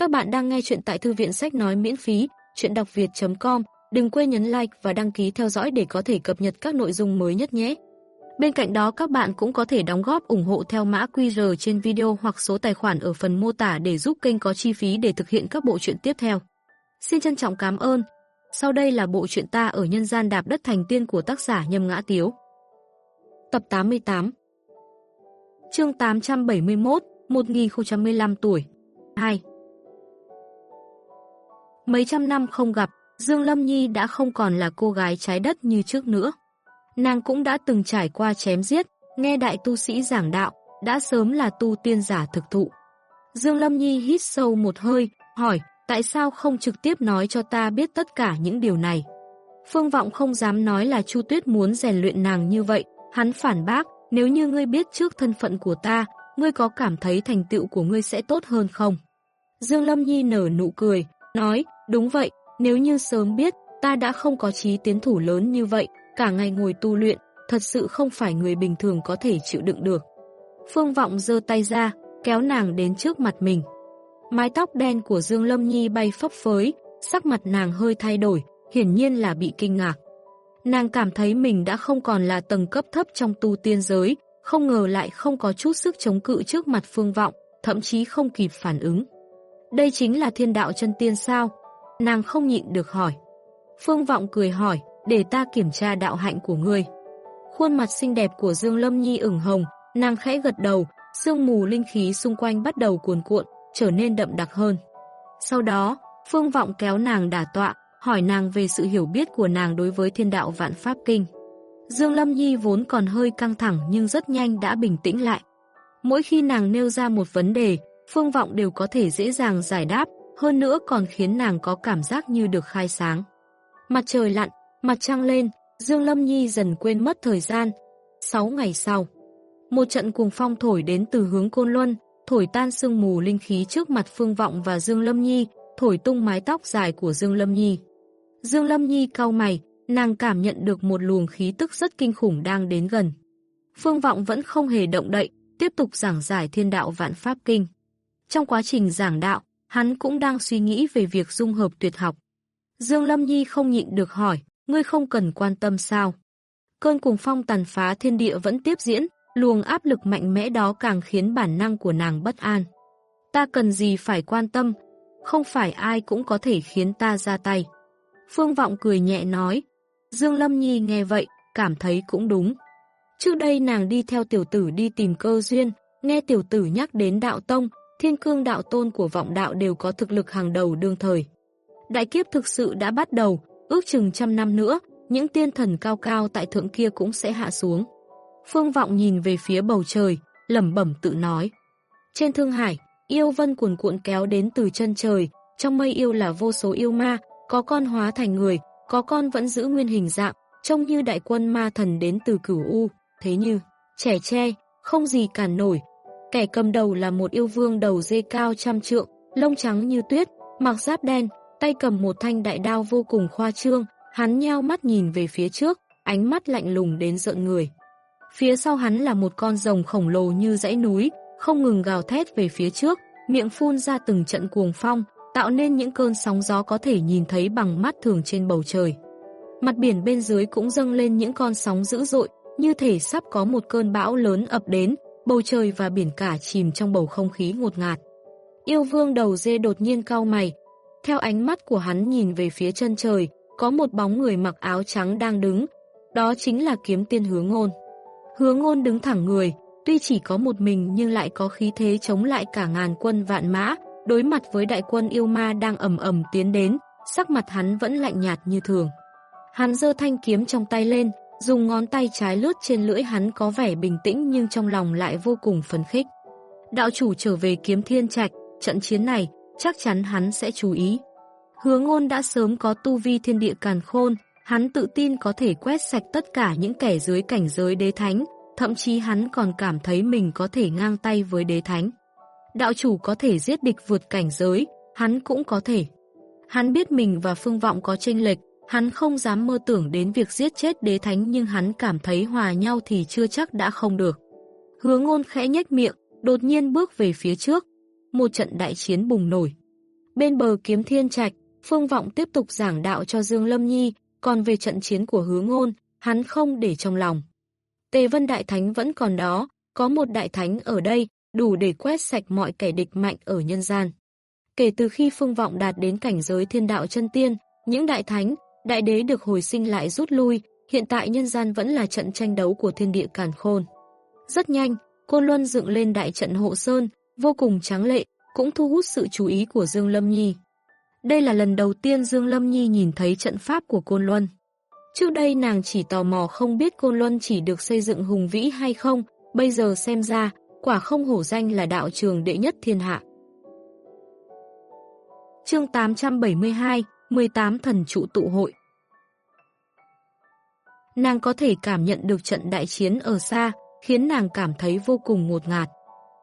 Các bạn đang nghe chuyện tại thư viện sách nói miễn phí, chuyện đọc việt.com. Đừng quên nhấn like và đăng ký theo dõi để có thể cập nhật các nội dung mới nhất nhé. Bên cạnh đó các bạn cũng có thể đóng góp ủng hộ theo mã QR trên video hoặc số tài khoản ở phần mô tả để giúp kênh có chi phí để thực hiện các bộ truyện tiếp theo. Xin trân trọng cảm ơn. Sau đây là bộ truyện ta ở nhân gian đạp đất thành tiên của tác giả Nhâm Ngã Tiếu. Tập 88 Chương 871, 1015 tuổi 2 Mấy trăm năm không gặp, Dương Lâm Nhi đã không còn là cô gái trái đất như trước nữa. Nàng cũng đã từng trải qua chém giết, nghe đại tu sĩ giảng đạo, đã sớm là tu tiên giả thực thụ. Dương Lâm Nhi hít sâu một hơi, hỏi, tại sao không trực tiếp nói cho ta biết tất cả những điều này? Phương Vọng không dám nói là Chu Tuyết muốn rèn luyện nàng như vậy, hắn phản bác, nếu như ngươi biết trước thân phận của ta, ngươi có cảm thấy thành tựu của ngươi sẽ tốt hơn không? Dương Lâm Nhi nở nụ cười, nói, đúng vậy, nếu như sớm biết, ta đã không có chí tiến thủ lớn như vậy, cả ngày ngồi tu luyện, thật sự không phải người bình thường có thể chịu đựng được. Phương Vọng giơ tay ra, kéo nàng đến trước mặt mình. Mái tóc đen của Dương Lâm Nhi bay phấp phới, sắc mặt nàng hơi thay đổi, hiển nhiên là bị kinh ngạc. Nàng cảm thấy mình đã không còn là tầng cấp thấp trong tu tiên giới, không ngờ lại không có chút sức chống cự trước mặt Phương Vọng, thậm chí không kịp phản ứng. Đây chính là thiên đạo chân tiên sao? Nàng không nhịn được hỏi. Phương Vọng cười hỏi, để ta kiểm tra đạo hạnh của ngươi. Khuôn mặt xinh đẹp của Dương Lâm Nhi ửng hồng, nàng khẽ gật đầu, sương mù linh khí xung quanh bắt đầu cuồn cuộn, trở nên đậm đặc hơn. Sau đó, Phương Vọng kéo nàng đả tọa, hỏi nàng về sự hiểu biết của nàng đối với thiên đạo vạn pháp kinh. Dương Lâm Nhi vốn còn hơi căng thẳng nhưng rất nhanh đã bình tĩnh lại. Mỗi khi nàng nêu ra một vấn đề, Phương Vọng đều có thể dễ dàng giải đáp, hơn nữa còn khiến nàng có cảm giác như được khai sáng. Mặt trời lặn, mặt trăng lên, Dương Lâm Nhi dần quên mất thời gian. Sáu ngày sau, một trận cuồng phong thổi đến từ hướng Côn Luân, thổi tan sương mù linh khí trước mặt Phương Vọng và Dương Lâm Nhi, thổi tung mái tóc dài của Dương Lâm Nhi. Dương Lâm Nhi cau mày, nàng cảm nhận được một luồng khí tức rất kinh khủng đang đến gần. Phương Vọng vẫn không hề động đậy, tiếp tục giảng giải thiên đạo vạn pháp kinh. Trong quá trình giảng đạo, hắn cũng đang suy nghĩ về việc dung hợp tuyệt học. Dương Lâm Nhi không nhịn được hỏi, ngươi không cần quan tâm sao? Cơn cùng phong tàn phá thiên địa vẫn tiếp diễn, luồng áp lực mạnh mẽ đó càng khiến bản năng của nàng bất an. Ta cần gì phải quan tâm, không phải ai cũng có thể khiến ta ra tay. Phương Vọng cười nhẹ nói, Dương Lâm Nhi nghe vậy, cảm thấy cũng đúng. Trước đây nàng đi theo tiểu tử đi tìm cơ duyên, nghe tiểu tử nhắc đến đạo tông, thiên cương đạo tôn của vọng đạo đều có thực lực hàng đầu đương thời. Đại kiếp thực sự đã bắt đầu, ước chừng trăm năm nữa, những tiên thần cao cao tại thượng kia cũng sẽ hạ xuống. Phương Vọng nhìn về phía bầu trời, lẩm bẩm tự nói. Trên Thương Hải, yêu vân cuồn cuộn kéo đến từ chân trời, trong mây yêu là vô số yêu ma, có con hóa thành người, có con vẫn giữ nguyên hình dạng, trông như đại quân ma thần đến từ cửu U, thế như trẻ tre, không gì cản nổi, Kẻ cầm đầu là một yêu vương đầu dê cao trăm trượng, lông trắng như tuyết, mặc giáp đen, tay cầm một thanh đại đao vô cùng khoa trương, hắn nheo mắt nhìn về phía trước, ánh mắt lạnh lùng đến giận người. Phía sau hắn là một con rồng khổng lồ như dãy núi, không ngừng gào thét về phía trước, miệng phun ra từng trận cuồng phong, tạo nên những cơn sóng gió có thể nhìn thấy bằng mắt thường trên bầu trời. Mặt biển bên dưới cũng dâng lên những con sóng dữ dội, như thể sắp có một cơn bão lớn ập đến, bầu trời và biển cả chìm trong bầu không khí ngột ngạt. Yêu vương đầu dê đột nhiên cau mày, theo ánh mắt của hắn nhìn về phía chân trời, có một bóng người mặc áo trắng đang đứng, đó chính là kiếm tiên hứa ngôn. Hứa ngôn đứng thẳng người, tuy chỉ có một mình nhưng lại có khí thế chống lại cả ngàn quân vạn mã, đối mặt với đại quân yêu ma đang ầm ầm tiến đến, sắc mặt hắn vẫn lạnh nhạt như thường. Hắn giơ thanh kiếm trong tay lên, dùng ngón tay trái lướt trên lưỡi hắn có vẻ bình tĩnh nhưng trong lòng lại vô cùng phấn khích. Đạo chủ trở về kiếm thiên trạch, trận chiến này, chắc chắn hắn sẽ chú ý. Hứa ngôn đã sớm có tu vi thiên địa càn khôn, hắn tự tin có thể quét sạch tất cả những kẻ dưới cảnh giới đế thánh, thậm chí hắn còn cảm thấy mình có thể ngang tay với đế thánh. Đạo chủ có thể giết địch vượt cảnh giới, hắn cũng có thể. Hắn biết mình và phương vọng có chênh lệch, Hắn không dám mơ tưởng đến việc giết chết đế thánh nhưng hắn cảm thấy hòa nhau thì chưa chắc đã không được. Hứa ngôn khẽ nhếch miệng, đột nhiên bước về phía trước. Một trận đại chiến bùng nổi. Bên bờ kiếm thiên trạch, Phương Vọng tiếp tục giảng đạo cho Dương Lâm Nhi, còn về trận chiến của hứa ngôn, hắn không để trong lòng. Tề Vân Đại Thánh vẫn còn đó, có một Đại Thánh ở đây, đủ để quét sạch mọi kẻ địch mạnh ở nhân gian. Kể từ khi Phương Vọng đạt đến cảnh giới thiên đạo chân tiên, những Đại Thánh, Đại Đế được hồi sinh lại rút lui, hiện tại nhân gian vẫn là trận tranh đấu của thiên địa càn khôn. Rất nhanh, Côn Luân dựng lên đại trận hộ sơn, vô cùng tráng lệ, cũng thu hút sự chú ý của Dương Lâm Nhi. Đây là lần đầu tiên Dương Lâm Nhi nhìn thấy trận pháp của Côn Luân. Trước đây nàng chỉ tò mò không biết Côn Luân chỉ được xây dựng hùng vĩ hay không, bây giờ xem ra, quả không hổ danh là đạo trường đệ nhất thiên hạ. Chương 872, 18 thần trụ tụ hội Nàng có thể cảm nhận được trận đại chiến ở xa, khiến nàng cảm thấy vô cùng ngột ngạt.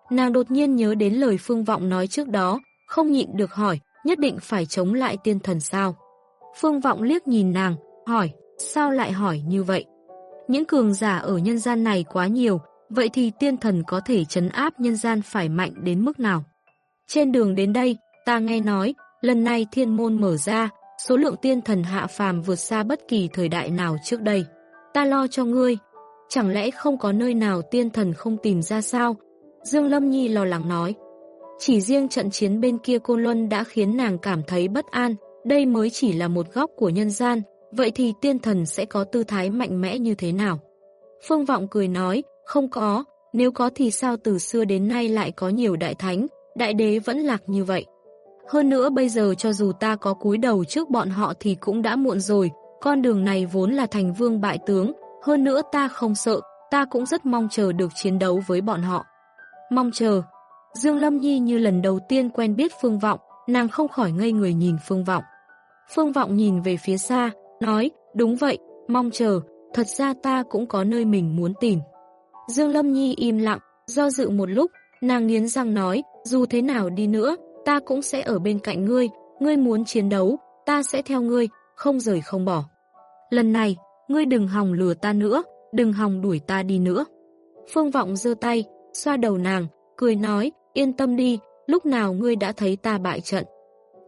Nàng đột nhiên nhớ đến lời Phương Vọng nói trước đó, không nhịn được hỏi, nhất định phải chống lại tiên thần sao? Phương Vọng liếc nhìn nàng, hỏi, sao lại hỏi như vậy? Những cường giả ở nhân gian này quá nhiều, vậy thì tiên thần có thể chấn áp nhân gian phải mạnh đến mức nào? Trên đường đến đây, ta nghe nói, lần này thiên môn mở ra, số lượng tiên thần hạ phàm vượt xa bất kỳ thời đại nào trước đây. Ta lo cho ngươi, chẳng lẽ không có nơi nào tiên thần không tìm ra sao? Dương Lâm Nhi lo lắng nói. Chỉ riêng trận chiến bên kia Côn Luân đã khiến nàng cảm thấy bất an, đây mới chỉ là một góc của nhân gian, vậy thì tiên thần sẽ có tư thái mạnh mẽ như thế nào? Phương Vọng cười nói, không có, nếu có thì sao từ xưa đến nay lại có nhiều đại thánh, đại đế vẫn lạc như vậy. Hơn nữa bây giờ cho dù ta có cúi đầu trước bọn họ thì cũng đã muộn rồi, con đường này vốn là thành vương bại tướng, hơn nữa ta không sợ, ta cũng rất mong chờ được chiến đấu với bọn họ. Mong chờ. Dương Lâm Nhi như lần đầu tiên quen biết Phương Vọng, nàng không khỏi ngây người nhìn Phương Vọng. Phương Vọng nhìn về phía xa, nói, đúng vậy, mong chờ, thật ra ta cũng có nơi mình muốn tìm. Dương Lâm Nhi im lặng, do dự một lúc, nàng nghiến răng nói, dù thế nào đi nữa, ta cũng sẽ ở bên cạnh ngươi, ngươi muốn chiến đấu, ta sẽ theo ngươi, không rời không bỏ. Lần này, ngươi đừng hòng lừa ta nữa, đừng hòng đuổi ta đi nữa. Phương Vọng giơ tay, xoa đầu nàng, cười nói, yên tâm đi, lúc nào ngươi đã thấy ta bại trận.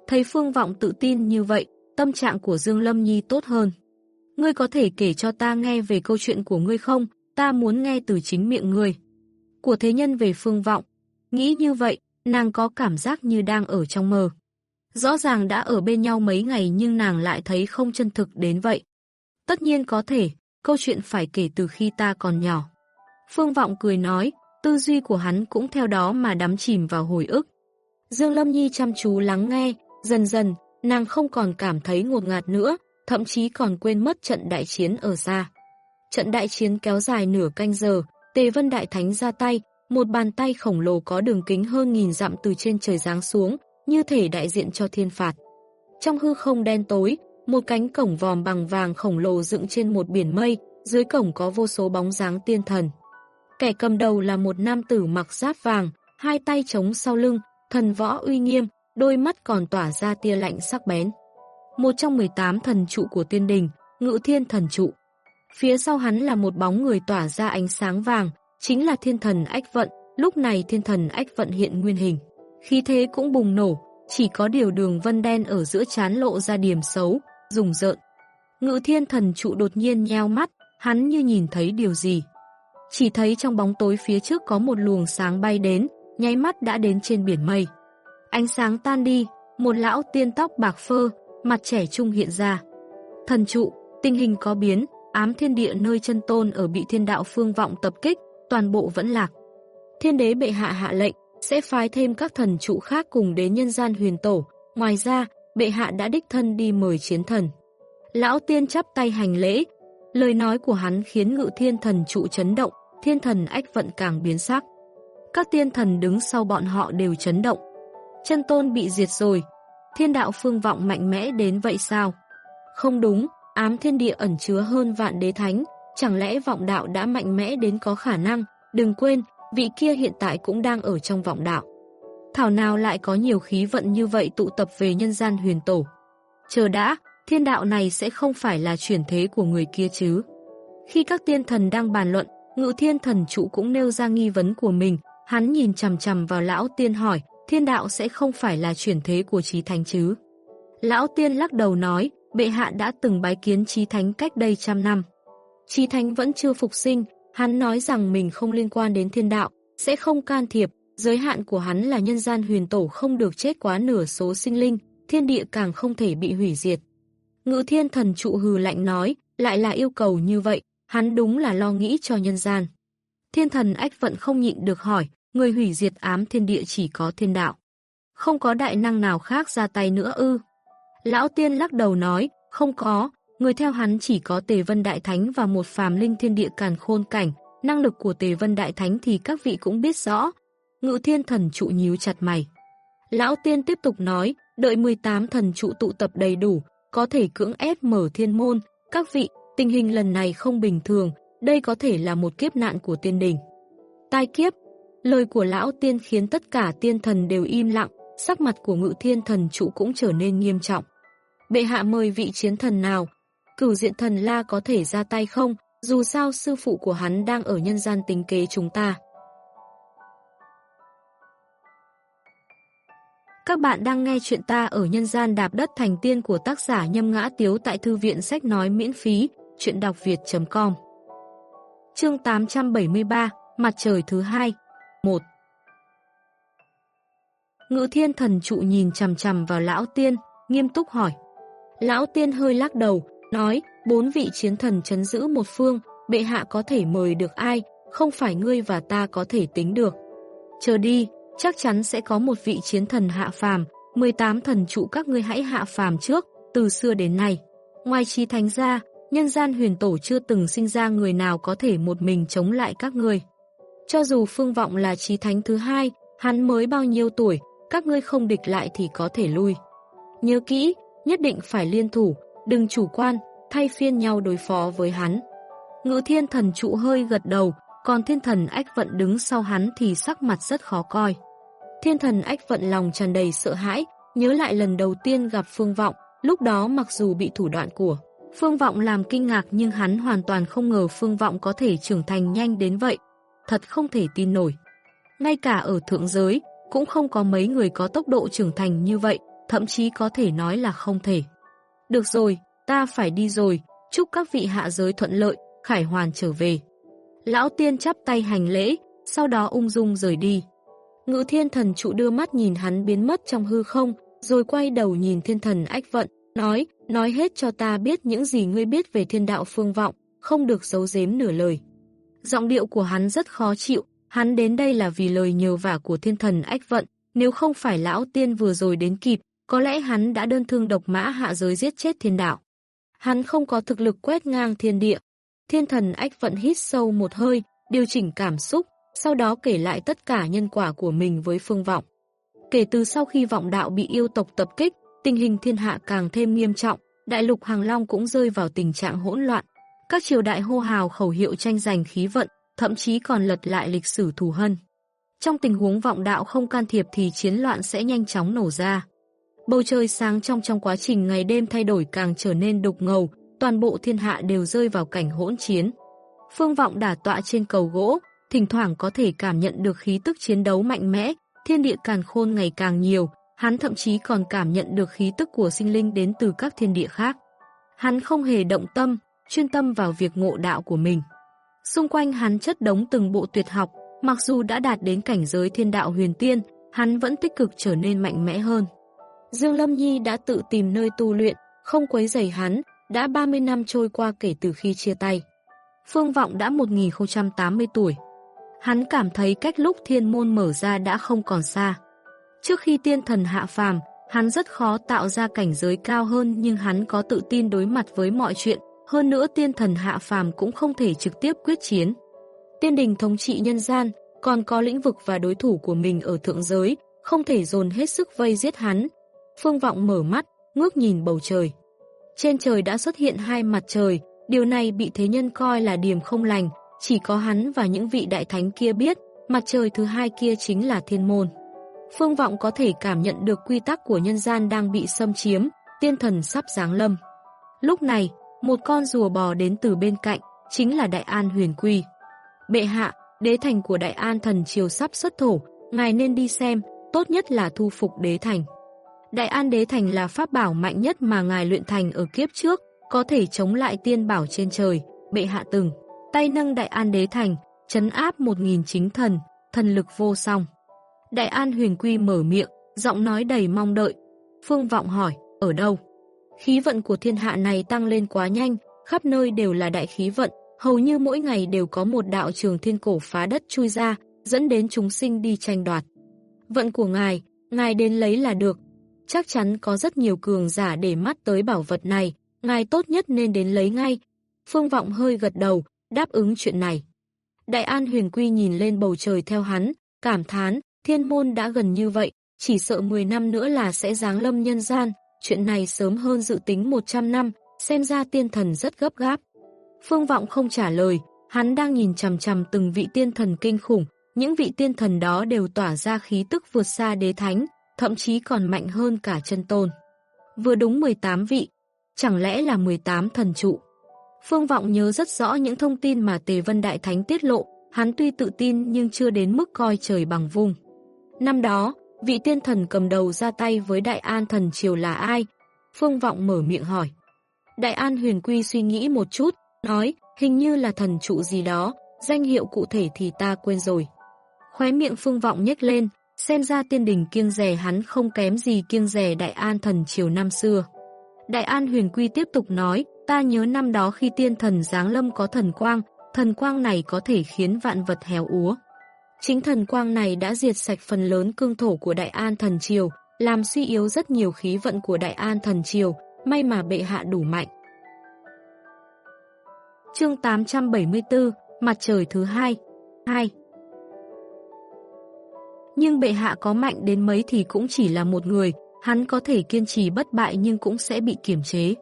Thấy Phương Vọng tự tin như vậy, tâm trạng của Dương Lâm Nhi tốt hơn. Ngươi có thể kể cho ta nghe về câu chuyện của ngươi không? Ta muốn nghe từ chính miệng ngươi. Của thế nhân về Phương Vọng. Nghĩ như vậy, nàng có cảm giác như đang ở trong mơ. Rõ ràng đã ở bên nhau mấy ngày nhưng nàng lại thấy không chân thực đến vậy. Tất nhiên có thể, câu chuyện phải kể từ khi ta còn nhỏ. Phương Vọng cười nói, tư duy của hắn cũng theo đó mà đắm chìm vào hồi ức. Dương Lâm Nhi chăm chú lắng nghe, dần dần, nàng không còn cảm thấy ngột ngạt nữa, thậm chí còn quên mất trận đại chiến ở xa. Trận đại chiến kéo dài nửa canh giờ, Tề Vân Đại Thánh ra tay, một bàn tay khổng lồ có đường kính hơn nghìn dặm từ trên trời giáng xuống, như thể đại diện cho thiên phạt. Trong hư không đen tối, một cánh cổng vòm bằng vàng khổng lồ dựng trên một biển mây, dưới cổng có vô số bóng dáng tiên thần. Kẻ cầm đầu là một nam tử mặc giáp vàng, hai tay chống sau lưng, thần võ uy nghiêm, đôi mắt còn tỏa ra tia lạnh sắc bén. Một trong 18 thần trụ của tiên đình, ngự thiên thần trụ. Phía sau hắn là một bóng người tỏa ra ánh sáng vàng, chính là thiên thần ách vận, lúc này thiên thần ách vận hiện nguyên hình. Khí thế cũng bùng nổ, chỉ có điều đường vân đen ở giữa chán lộ ra điểm xấu, rùng rợn. Ngự thiên thần trụ đột nhiên nheo mắt, hắn như nhìn thấy điều gì. Chỉ thấy trong bóng tối phía trước có một luồng sáng bay đến, nháy mắt đã đến trên biển mây. Ánh sáng tan đi, một lão tiên tóc bạc phơ, mặt trẻ trung hiện ra. Thần trụ, tình hình có biến, ám thiên địa nơi chân tôn ở bị thiên đạo phương vọng tập kích, toàn bộ vẫn lạc. Thiên đế bệ hạ hạ lệnh, sẽ phái thêm các thần trụ khác cùng đến nhân gian huyền tổ. Ngoài ra, bệ hạ đã đích thân đi mời chiến thần. Lão tiên chắp tay hành lễ. Lời nói của hắn khiến ngự thiên thần trụ chấn động, thiên thần ách vận càng biến sắc. Các tiên thần đứng sau bọn họ đều chấn động. Chân tôn bị diệt rồi. Thiên đạo phương vọng mạnh mẽ đến vậy sao? Không đúng, ám thiên địa ẩn chứa hơn vạn đế thánh, chẳng lẽ vọng đạo đã mạnh mẽ đến có khả năng? Đừng quên, vị kia hiện tại cũng đang ở trong vọng đạo. Thảo nào lại có nhiều khí vận như vậy tụ tập về nhân gian huyền tổ. Chờ đã, thiên đạo này sẽ không phải là chuyển thế của người kia chứ. Khi các tiên thần đang bàn luận, ngự thiên thần trụ cũng nêu ra nghi vấn của mình, hắn nhìn chầm chầm vào lão tiên hỏi, thiên đạo sẽ không phải là chuyển thế của trí thánh chứ. Lão tiên lắc đầu nói, bệ hạ đã từng bái kiến trí thánh cách đây trăm năm. Trí thánh vẫn chưa phục sinh, hắn nói rằng mình không liên quan đến thiên đạo, sẽ không can thiệp, giới hạn của hắn là nhân gian huyền tổ không được chết quá nửa số sinh linh, thiên địa càng không thể bị hủy diệt. Ngự thiên thần trụ hừ lạnh nói, lại là yêu cầu như vậy, hắn đúng là lo nghĩ cho nhân gian. Thiên thần ách vận không nhịn được hỏi, người hủy diệt ám thiên địa chỉ có thiên đạo. Không có đại năng nào khác ra tay nữa ư. Lão tiên lắc đầu nói, không có, người theo hắn chỉ có Tề Vân Đại Thánh và một phàm linh thiên địa càn khôn cảnh, năng lực của Tề Vân Đại Thánh thì các vị cũng biết rõ. Ngự thiên thần trụ nhíu chặt mày. Lão tiên tiếp tục nói, đợi 18 thần trụ tụ tập đầy đủ, có thể cưỡng ép mở thiên môn. Các vị, tình hình lần này không bình thường, đây có thể là một kiếp nạn của tiên đình. Tai kiếp, lời của lão tiên khiến tất cả tiên thần đều im lặng, sắc mặt của ngự thiên thần trụ cũng trở nên nghiêm trọng. Bệ hạ mời vị chiến thần nào? Cửu diện thần la có thể ra tay không? Dù sao sư phụ của hắn đang ở nhân gian tính kế chúng ta. Các bạn đang nghe chuyện ta ở nhân gian đạp đất thành tiên của tác giả Nhâm Ngã Tiếu tại Thư viện Sách Nói miễn phí, chuyện đọc việt.com Chương 873, Mặt trời thứ hai 1 Ngự thiên thần trụ nhìn chằm chằm vào lão tiên, nghiêm túc hỏi. Lão tiên hơi lắc đầu, nói, bốn vị chiến thần chấn giữ một phương, bệ hạ có thể mời được ai, không phải ngươi và ta có thể tính được. Chờ đi, chắc chắn sẽ có một vị chiến thần hạ phàm, 18 thần trụ các ngươi hãy hạ phàm trước, từ xưa đến nay. Ngoài trí thánh ra, nhân gian huyền tổ chưa từng sinh ra người nào có thể một mình chống lại các ngươi. Cho dù phương vọng là trí thánh thứ hai, hắn mới bao nhiêu tuổi, các ngươi không địch lại thì có thể lui. Nhớ kỹ, nhất định phải liên thủ, đừng chủ quan, thay phiên nhau đối phó với hắn. Ngự thiên thần trụ hơi gật đầu, còn thiên thần ách vận đứng sau hắn thì sắc mặt rất khó coi. Thiên thần ách vận lòng tràn đầy sợ hãi, nhớ lại lần đầu tiên gặp Phương Vọng, lúc đó mặc dù bị thủ đoạn của Phương Vọng làm kinh ngạc nhưng hắn hoàn toàn không ngờ Phương Vọng có thể trưởng thành nhanh đến vậy. Thật không thể tin nổi. Ngay cả ở thượng giới, cũng không có mấy người có tốc độ trưởng thành như vậy, thậm chí có thể nói là không thể. Được rồi, ta phải đi rồi, chúc các vị hạ giới thuận lợi, khải hoàn trở về. Lão tiên chắp tay hành lễ, sau đó ung dung rời đi. Ngự thiên thần trụ đưa mắt nhìn hắn biến mất trong hư không, rồi quay đầu nhìn thiên thần ách vận, nói, nói hết cho ta biết những gì ngươi biết về thiên đạo phương vọng, không được giấu giếm nửa lời. Giọng điệu của hắn rất khó chịu, hắn đến đây là vì lời nhờ vả của thiên thần ách vận, nếu không phải lão tiên vừa rồi đến kịp, có lẽ hắn đã đơn thương độc mã hạ giới giết chết thiên đạo. Hắn không có thực lực quét ngang thiên địa. Thiên thần ách vận hít sâu một hơi, điều chỉnh cảm xúc, sau đó kể lại tất cả nhân quả của mình với phương vọng. Kể từ sau khi vọng đạo bị yêu tộc tập kích, tình hình thiên hạ càng thêm nghiêm trọng, đại lục Hàng Long cũng rơi vào tình trạng hỗn loạn. Các triều đại hô hào khẩu hiệu tranh giành khí vận, thậm chí còn lật lại lịch sử thù hân. Trong tình huống vọng đạo không can thiệp thì chiến loạn sẽ nhanh chóng nổ ra. Bầu trời sáng trong trong quá trình ngày đêm thay đổi càng trở nên đục ngầu, toàn bộ thiên hạ đều rơi vào cảnh hỗn chiến. Phương vọng đả tọa trên cầu gỗ, thỉnh thoảng có thể cảm nhận được khí tức chiến đấu mạnh mẽ, thiên địa càn khôn ngày càng nhiều, hắn thậm chí còn cảm nhận được khí tức của sinh linh đến từ các thiên địa khác. Hắn không hề động tâm, chuyên tâm vào việc ngộ đạo của mình. Xung quanh hắn chất đống từng bộ tuyệt học, mặc dù đã đạt đến cảnh giới thiên đạo huyền tiên, hắn vẫn tích cực trở nên mạnh mẽ hơn. Dương Lâm Nhi đã tự tìm nơi tu luyện, không quấy rầy hắn, đã 30 năm trôi qua kể từ khi chia tay. Phương Vọng đã 1080 tuổi. Hắn cảm thấy cách lúc thiên môn mở ra đã không còn xa. Trước khi tiên thần hạ phàm, hắn rất khó tạo ra cảnh giới cao hơn nhưng hắn có tự tin đối mặt với mọi chuyện, hơn nữa tiên thần hạ phàm cũng không thể trực tiếp quyết chiến. Tiên đình thống trị nhân gian, còn có lĩnh vực và đối thủ của mình ở thượng giới, không thể dồn hết sức vây giết hắn. Phương Vọng mở mắt, ngước nhìn bầu trời. Trên trời đã xuất hiện hai mặt trời, điều này bị thế nhân coi là điểm không lành, chỉ có hắn và những vị đại thánh kia biết, mặt trời thứ hai kia chính là thiên môn. Phương Vọng có thể cảm nhận được quy tắc của nhân gian đang bị xâm chiếm, tiên thần sắp giáng lâm. Lúc này, một con rùa bò đến từ bên cạnh, chính là Đại An Huyền Quy. Bệ hạ, đế thành của Đại An thần triều sắp xuất thổ, ngài nên đi xem, tốt nhất là thu phục đế thành. Đại An Đế Thành là pháp bảo mạnh nhất mà ngài luyện thành ở kiếp trước, có thể chống lại tiên bảo trên trời, bệ hạ từng. Tay nâng Đại An Đế Thành, chấn áp một nghìn chính thần, thần lực vô song. Đại An Huyền Quy mở miệng, giọng nói đầy mong đợi. Phương Vọng hỏi, ở đâu? Khí vận của thiên hạ này tăng lên quá nhanh, khắp nơi đều là đại khí vận, hầu như mỗi ngày đều có một đạo trường thiên cổ phá đất chui ra, dẫn đến chúng sinh đi tranh đoạt. Vận của ngài, ngài đến lấy là được. Chắc chắn có rất nhiều cường giả để mắt tới bảo vật này, ngài tốt nhất nên đến lấy ngay. Phương Vọng hơi gật đầu, đáp ứng chuyện này. Đại An huyền quy nhìn lên bầu trời theo hắn, cảm thán, thiên môn đã gần như vậy, chỉ sợ 10 năm nữa là sẽ giáng lâm nhân gian, chuyện này sớm hơn dự tính 100 năm, xem ra tiên thần rất gấp gáp. Phương Vọng không trả lời, hắn đang nhìn chằm chằm từng vị tiên thần kinh khủng, những vị tiên thần đó đều tỏa ra khí tức vượt xa đế thánh, thậm chí còn mạnh hơn cả chân tôn. Vừa đúng 18 vị, chẳng lẽ là 18 thần trụ. Phương Vọng nhớ rất rõ những thông tin mà Tề Vân Đại Thánh tiết lộ, hắn tuy tự tin nhưng chưa đến mức coi trời bằng vùng Năm đó, vị tiên thần cầm đầu ra tay với Đại An thần triều là ai? Phương Vọng mở miệng hỏi. Đại An huyền quy suy nghĩ một chút, nói, hình như là thần trụ gì đó, danh hiệu cụ thể thì ta quên rồi. Khóe miệng Phương Vọng nhếch lên, xem ra tiên đình kiêng rẻ hắn không kém gì kiêng rẻ Đại An thần triều năm xưa. Đại An huyền quy tiếp tục nói, ta nhớ năm đó khi tiên thần giáng lâm có thần quang, thần quang này có thể khiến vạn vật héo úa. Chính thần quang này đã diệt sạch phần lớn cương thổ của Đại An thần triều, làm suy yếu rất nhiều khí vận của Đại An thần triều, may mà bệ hạ đủ mạnh. Chương 874, Mặt trời thứ hai 2 nhưng bệ hạ có mạnh đến mấy thì cũng chỉ là một người, hắn có thể kiên trì bất bại nhưng cũng sẽ bị kiểm chế.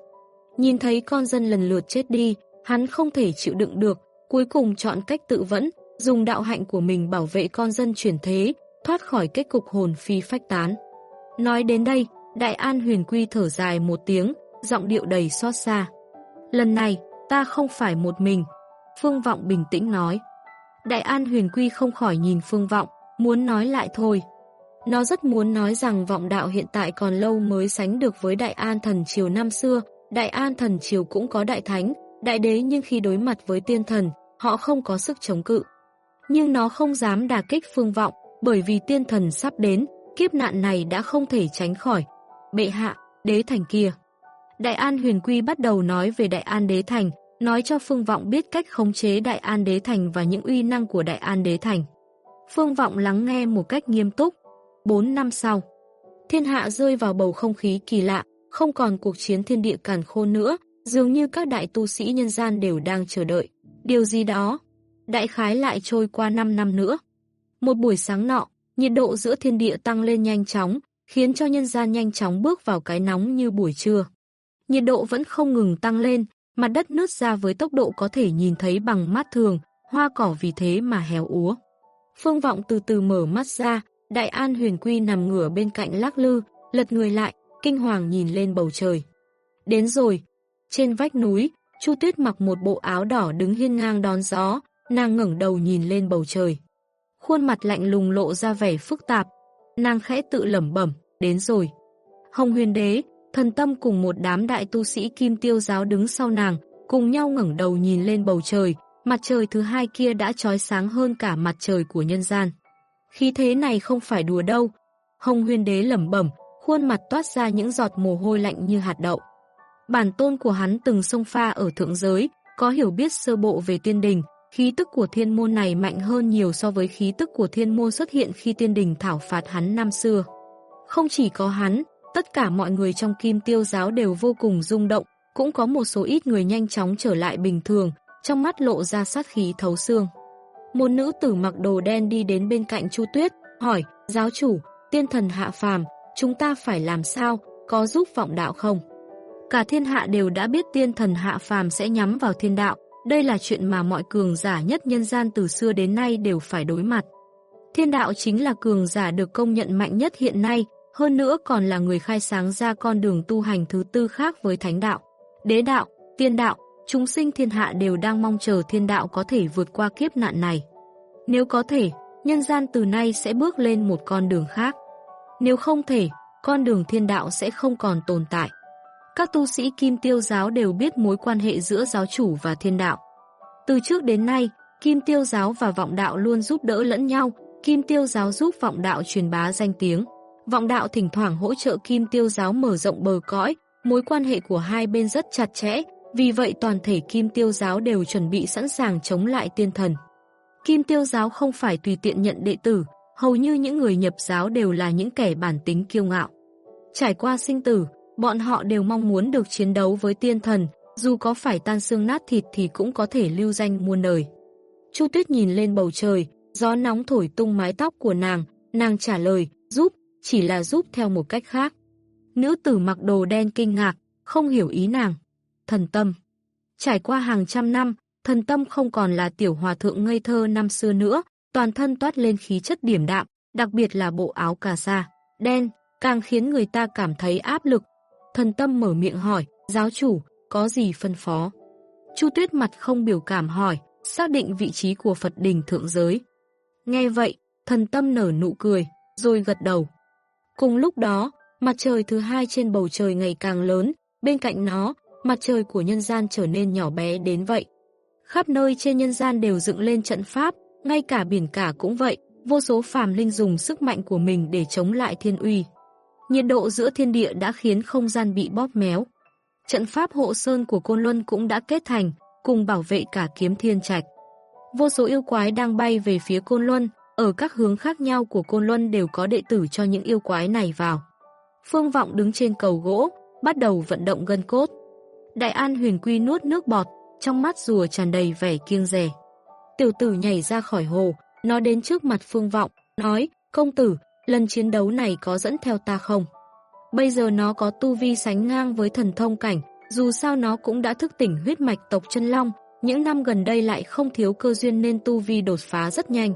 Nhìn thấy con dân lần lượt chết đi, hắn không thể chịu đựng được, cuối cùng chọn cách tự vẫn, dùng đạo hạnh của mình bảo vệ con dân chuyển thế, thoát khỏi kết cục hồn phi phách tán. Nói đến đây, Đại An huyền quy thở dài một tiếng, giọng điệu đầy xót xa. Lần này, ta không phải một mình. Phương Vọng bình tĩnh nói. Đại An huyền quy không khỏi nhìn Phương Vọng, muốn nói lại thôi. Nó rất muốn nói rằng vọng đạo hiện tại còn lâu mới sánh được với Đại An thần triều năm xưa. Đại An thần triều cũng có đại thánh, đại đế nhưng khi đối mặt với tiên thần, họ không có sức chống cự. Nhưng nó không dám đà kích Phương Vọng, bởi vì tiên thần sắp đến, kiếp nạn này đã không thể tránh khỏi. Bệ hạ, đế thành kia. Đại An Huyền Quy bắt đầu nói về Đại An Đế Thành, nói cho Phương Vọng biết cách khống chế Đại An Đế Thành và những uy năng của Đại An Đế Thành. Phương Vọng lắng nghe một cách nghiêm túc. 4 năm sau, thiên hạ rơi vào bầu không khí kỳ lạ, không còn cuộc chiến thiên địa càn khôn nữa, dường như các đại tu sĩ nhân gian đều đang chờ đợi. Điều gì đó, đại khái lại trôi qua 5 năm nữa. Một buổi sáng nọ, nhiệt độ giữa thiên địa tăng lên nhanh chóng, khiến cho nhân gian nhanh chóng bước vào cái nóng như buổi trưa. Nhiệt độ vẫn không ngừng tăng lên, mặt đất nứt ra với tốc độ có thể nhìn thấy bằng mắt thường, hoa cỏ vì thế mà héo úa. Phương Vọng từ từ mở mắt ra, Đại An huyền quy nằm ngửa bên cạnh lắc lư, lật người lại, kinh hoàng nhìn lên bầu trời. Đến rồi, trên vách núi, Chu Tuyết mặc một bộ áo đỏ đứng hiên ngang đón gió, nàng ngẩng đầu nhìn lên bầu trời. Khuôn mặt lạnh lùng lộ ra vẻ phức tạp, nàng khẽ tự lẩm bẩm, đến rồi. Hồng huyền đế, thần tâm cùng một đám đại tu sĩ kim tiêu giáo đứng sau nàng, cùng nhau ngẩng đầu nhìn lên bầu trời, mặt trời thứ hai kia đã trói sáng hơn cả mặt trời của nhân gian. Khí thế này không phải đùa đâu. Hồng huyền đế lẩm bẩm, khuôn mặt toát ra những giọt mồ hôi lạnh như hạt đậu. Bản tôn của hắn từng sông pha ở thượng giới, có hiểu biết sơ bộ về tiên đình, khí tức của thiên môn này mạnh hơn nhiều so với khí tức của thiên môn xuất hiện khi tiên đình thảo phạt hắn năm xưa. Không chỉ có hắn, tất cả mọi người trong kim tiêu giáo đều vô cùng rung động, cũng có một số ít người nhanh chóng trở lại bình thường, trong mắt lộ ra sát khí thấu xương. Một nữ tử mặc đồ đen đi đến bên cạnh Chu Tuyết, hỏi, giáo chủ, tiên thần hạ phàm, chúng ta phải làm sao, có giúp vọng đạo không? Cả thiên hạ đều đã biết tiên thần hạ phàm sẽ nhắm vào thiên đạo, đây là chuyện mà mọi cường giả nhất nhân gian từ xưa đến nay đều phải đối mặt. Thiên đạo chính là cường giả được công nhận mạnh nhất hiện nay, hơn nữa còn là người khai sáng ra con đường tu hành thứ tư khác với thánh đạo. Đế đạo, tiên đạo, chúng sinh thiên hạ đều đang mong chờ thiên đạo có thể vượt qua kiếp nạn này. Nếu có thể, nhân gian từ nay sẽ bước lên một con đường khác. Nếu không thể, con đường thiên đạo sẽ không còn tồn tại. Các tu sĩ Kim Tiêu giáo đều biết mối quan hệ giữa giáo chủ và thiên đạo. Từ trước đến nay, Kim Tiêu giáo và vọng đạo luôn giúp đỡ lẫn nhau, Kim Tiêu giáo giúp vọng đạo truyền bá danh tiếng. Vọng đạo thỉnh thoảng hỗ trợ Kim Tiêu giáo mở rộng bờ cõi, mối quan hệ của hai bên rất chặt chẽ, vì vậy toàn thể Kim Tiêu giáo đều chuẩn bị sẵn sàng chống lại tiên thần. Kim Tiêu giáo không phải tùy tiện nhận đệ tử, hầu như những người nhập giáo đều là những kẻ bản tính kiêu ngạo. Trải qua sinh tử, bọn họ đều mong muốn được chiến đấu với tiên thần, dù có phải tan xương nát thịt thì cũng có thể lưu danh muôn đời. Chu Tuyết nhìn lên bầu trời, gió nóng thổi tung mái tóc của nàng, nàng trả lời, giúp, chỉ là giúp theo một cách khác. Nữ tử mặc đồ đen kinh ngạc, không hiểu ý nàng. Thần tâm. Trải qua hàng trăm năm, thần tâm không còn là tiểu hòa thượng ngây thơ năm xưa nữa, toàn thân toát lên khí chất điểm đạm, đặc biệt là bộ áo cà sa, đen, càng khiến người ta cảm thấy áp lực. Thần tâm mở miệng hỏi, giáo chủ, có gì phân phó? Chu Tuyết mặt không biểu cảm hỏi, xác định vị trí của Phật đình thượng giới. Nghe vậy, thần tâm nở nụ cười, rồi gật đầu. Cùng lúc đó, mặt trời thứ hai trên bầu trời ngày càng lớn, bên cạnh nó, mặt trời của nhân gian trở nên nhỏ bé đến vậy. Khắp nơi trên nhân gian đều dựng lên trận pháp, ngay cả biển cả cũng vậy, vô số phàm linh dùng sức mạnh của mình để chống lại thiên uy. Nhiệt độ giữa thiên địa đã khiến không gian bị bóp méo. Trận pháp hộ sơn của Côn Luân cũng đã kết thành, cùng bảo vệ cả kiếm thiên trạch. Vô số yêu quái đang bay về phía Côn Luân, ở các hướng khác nhau của Côn Luân đều có đệ tử cho những yêu quái này vào. Phương Vọng đứng trên cầu gỗ, bắt đầu vận động gân cốt. Đại An huyền quy nuốt nước bọt, trong mắt rùa tràn đầy vẻ kiêng rẻ. Tiểu tử nhảy ra khỏi hồ, nó đến trước mặt Phương Vọng, nói, công tử, lần chiến đấu này có dẫn theo ta không? Bây giờ nó có tu vi sánh ngang với thần thông cảnh, dù sao nó cũng đã thức tỉnh huyết mạch tộc chân long, những năm gần đây lại không thiếu cơ duyên nên tu vi đột phá rất nhanh.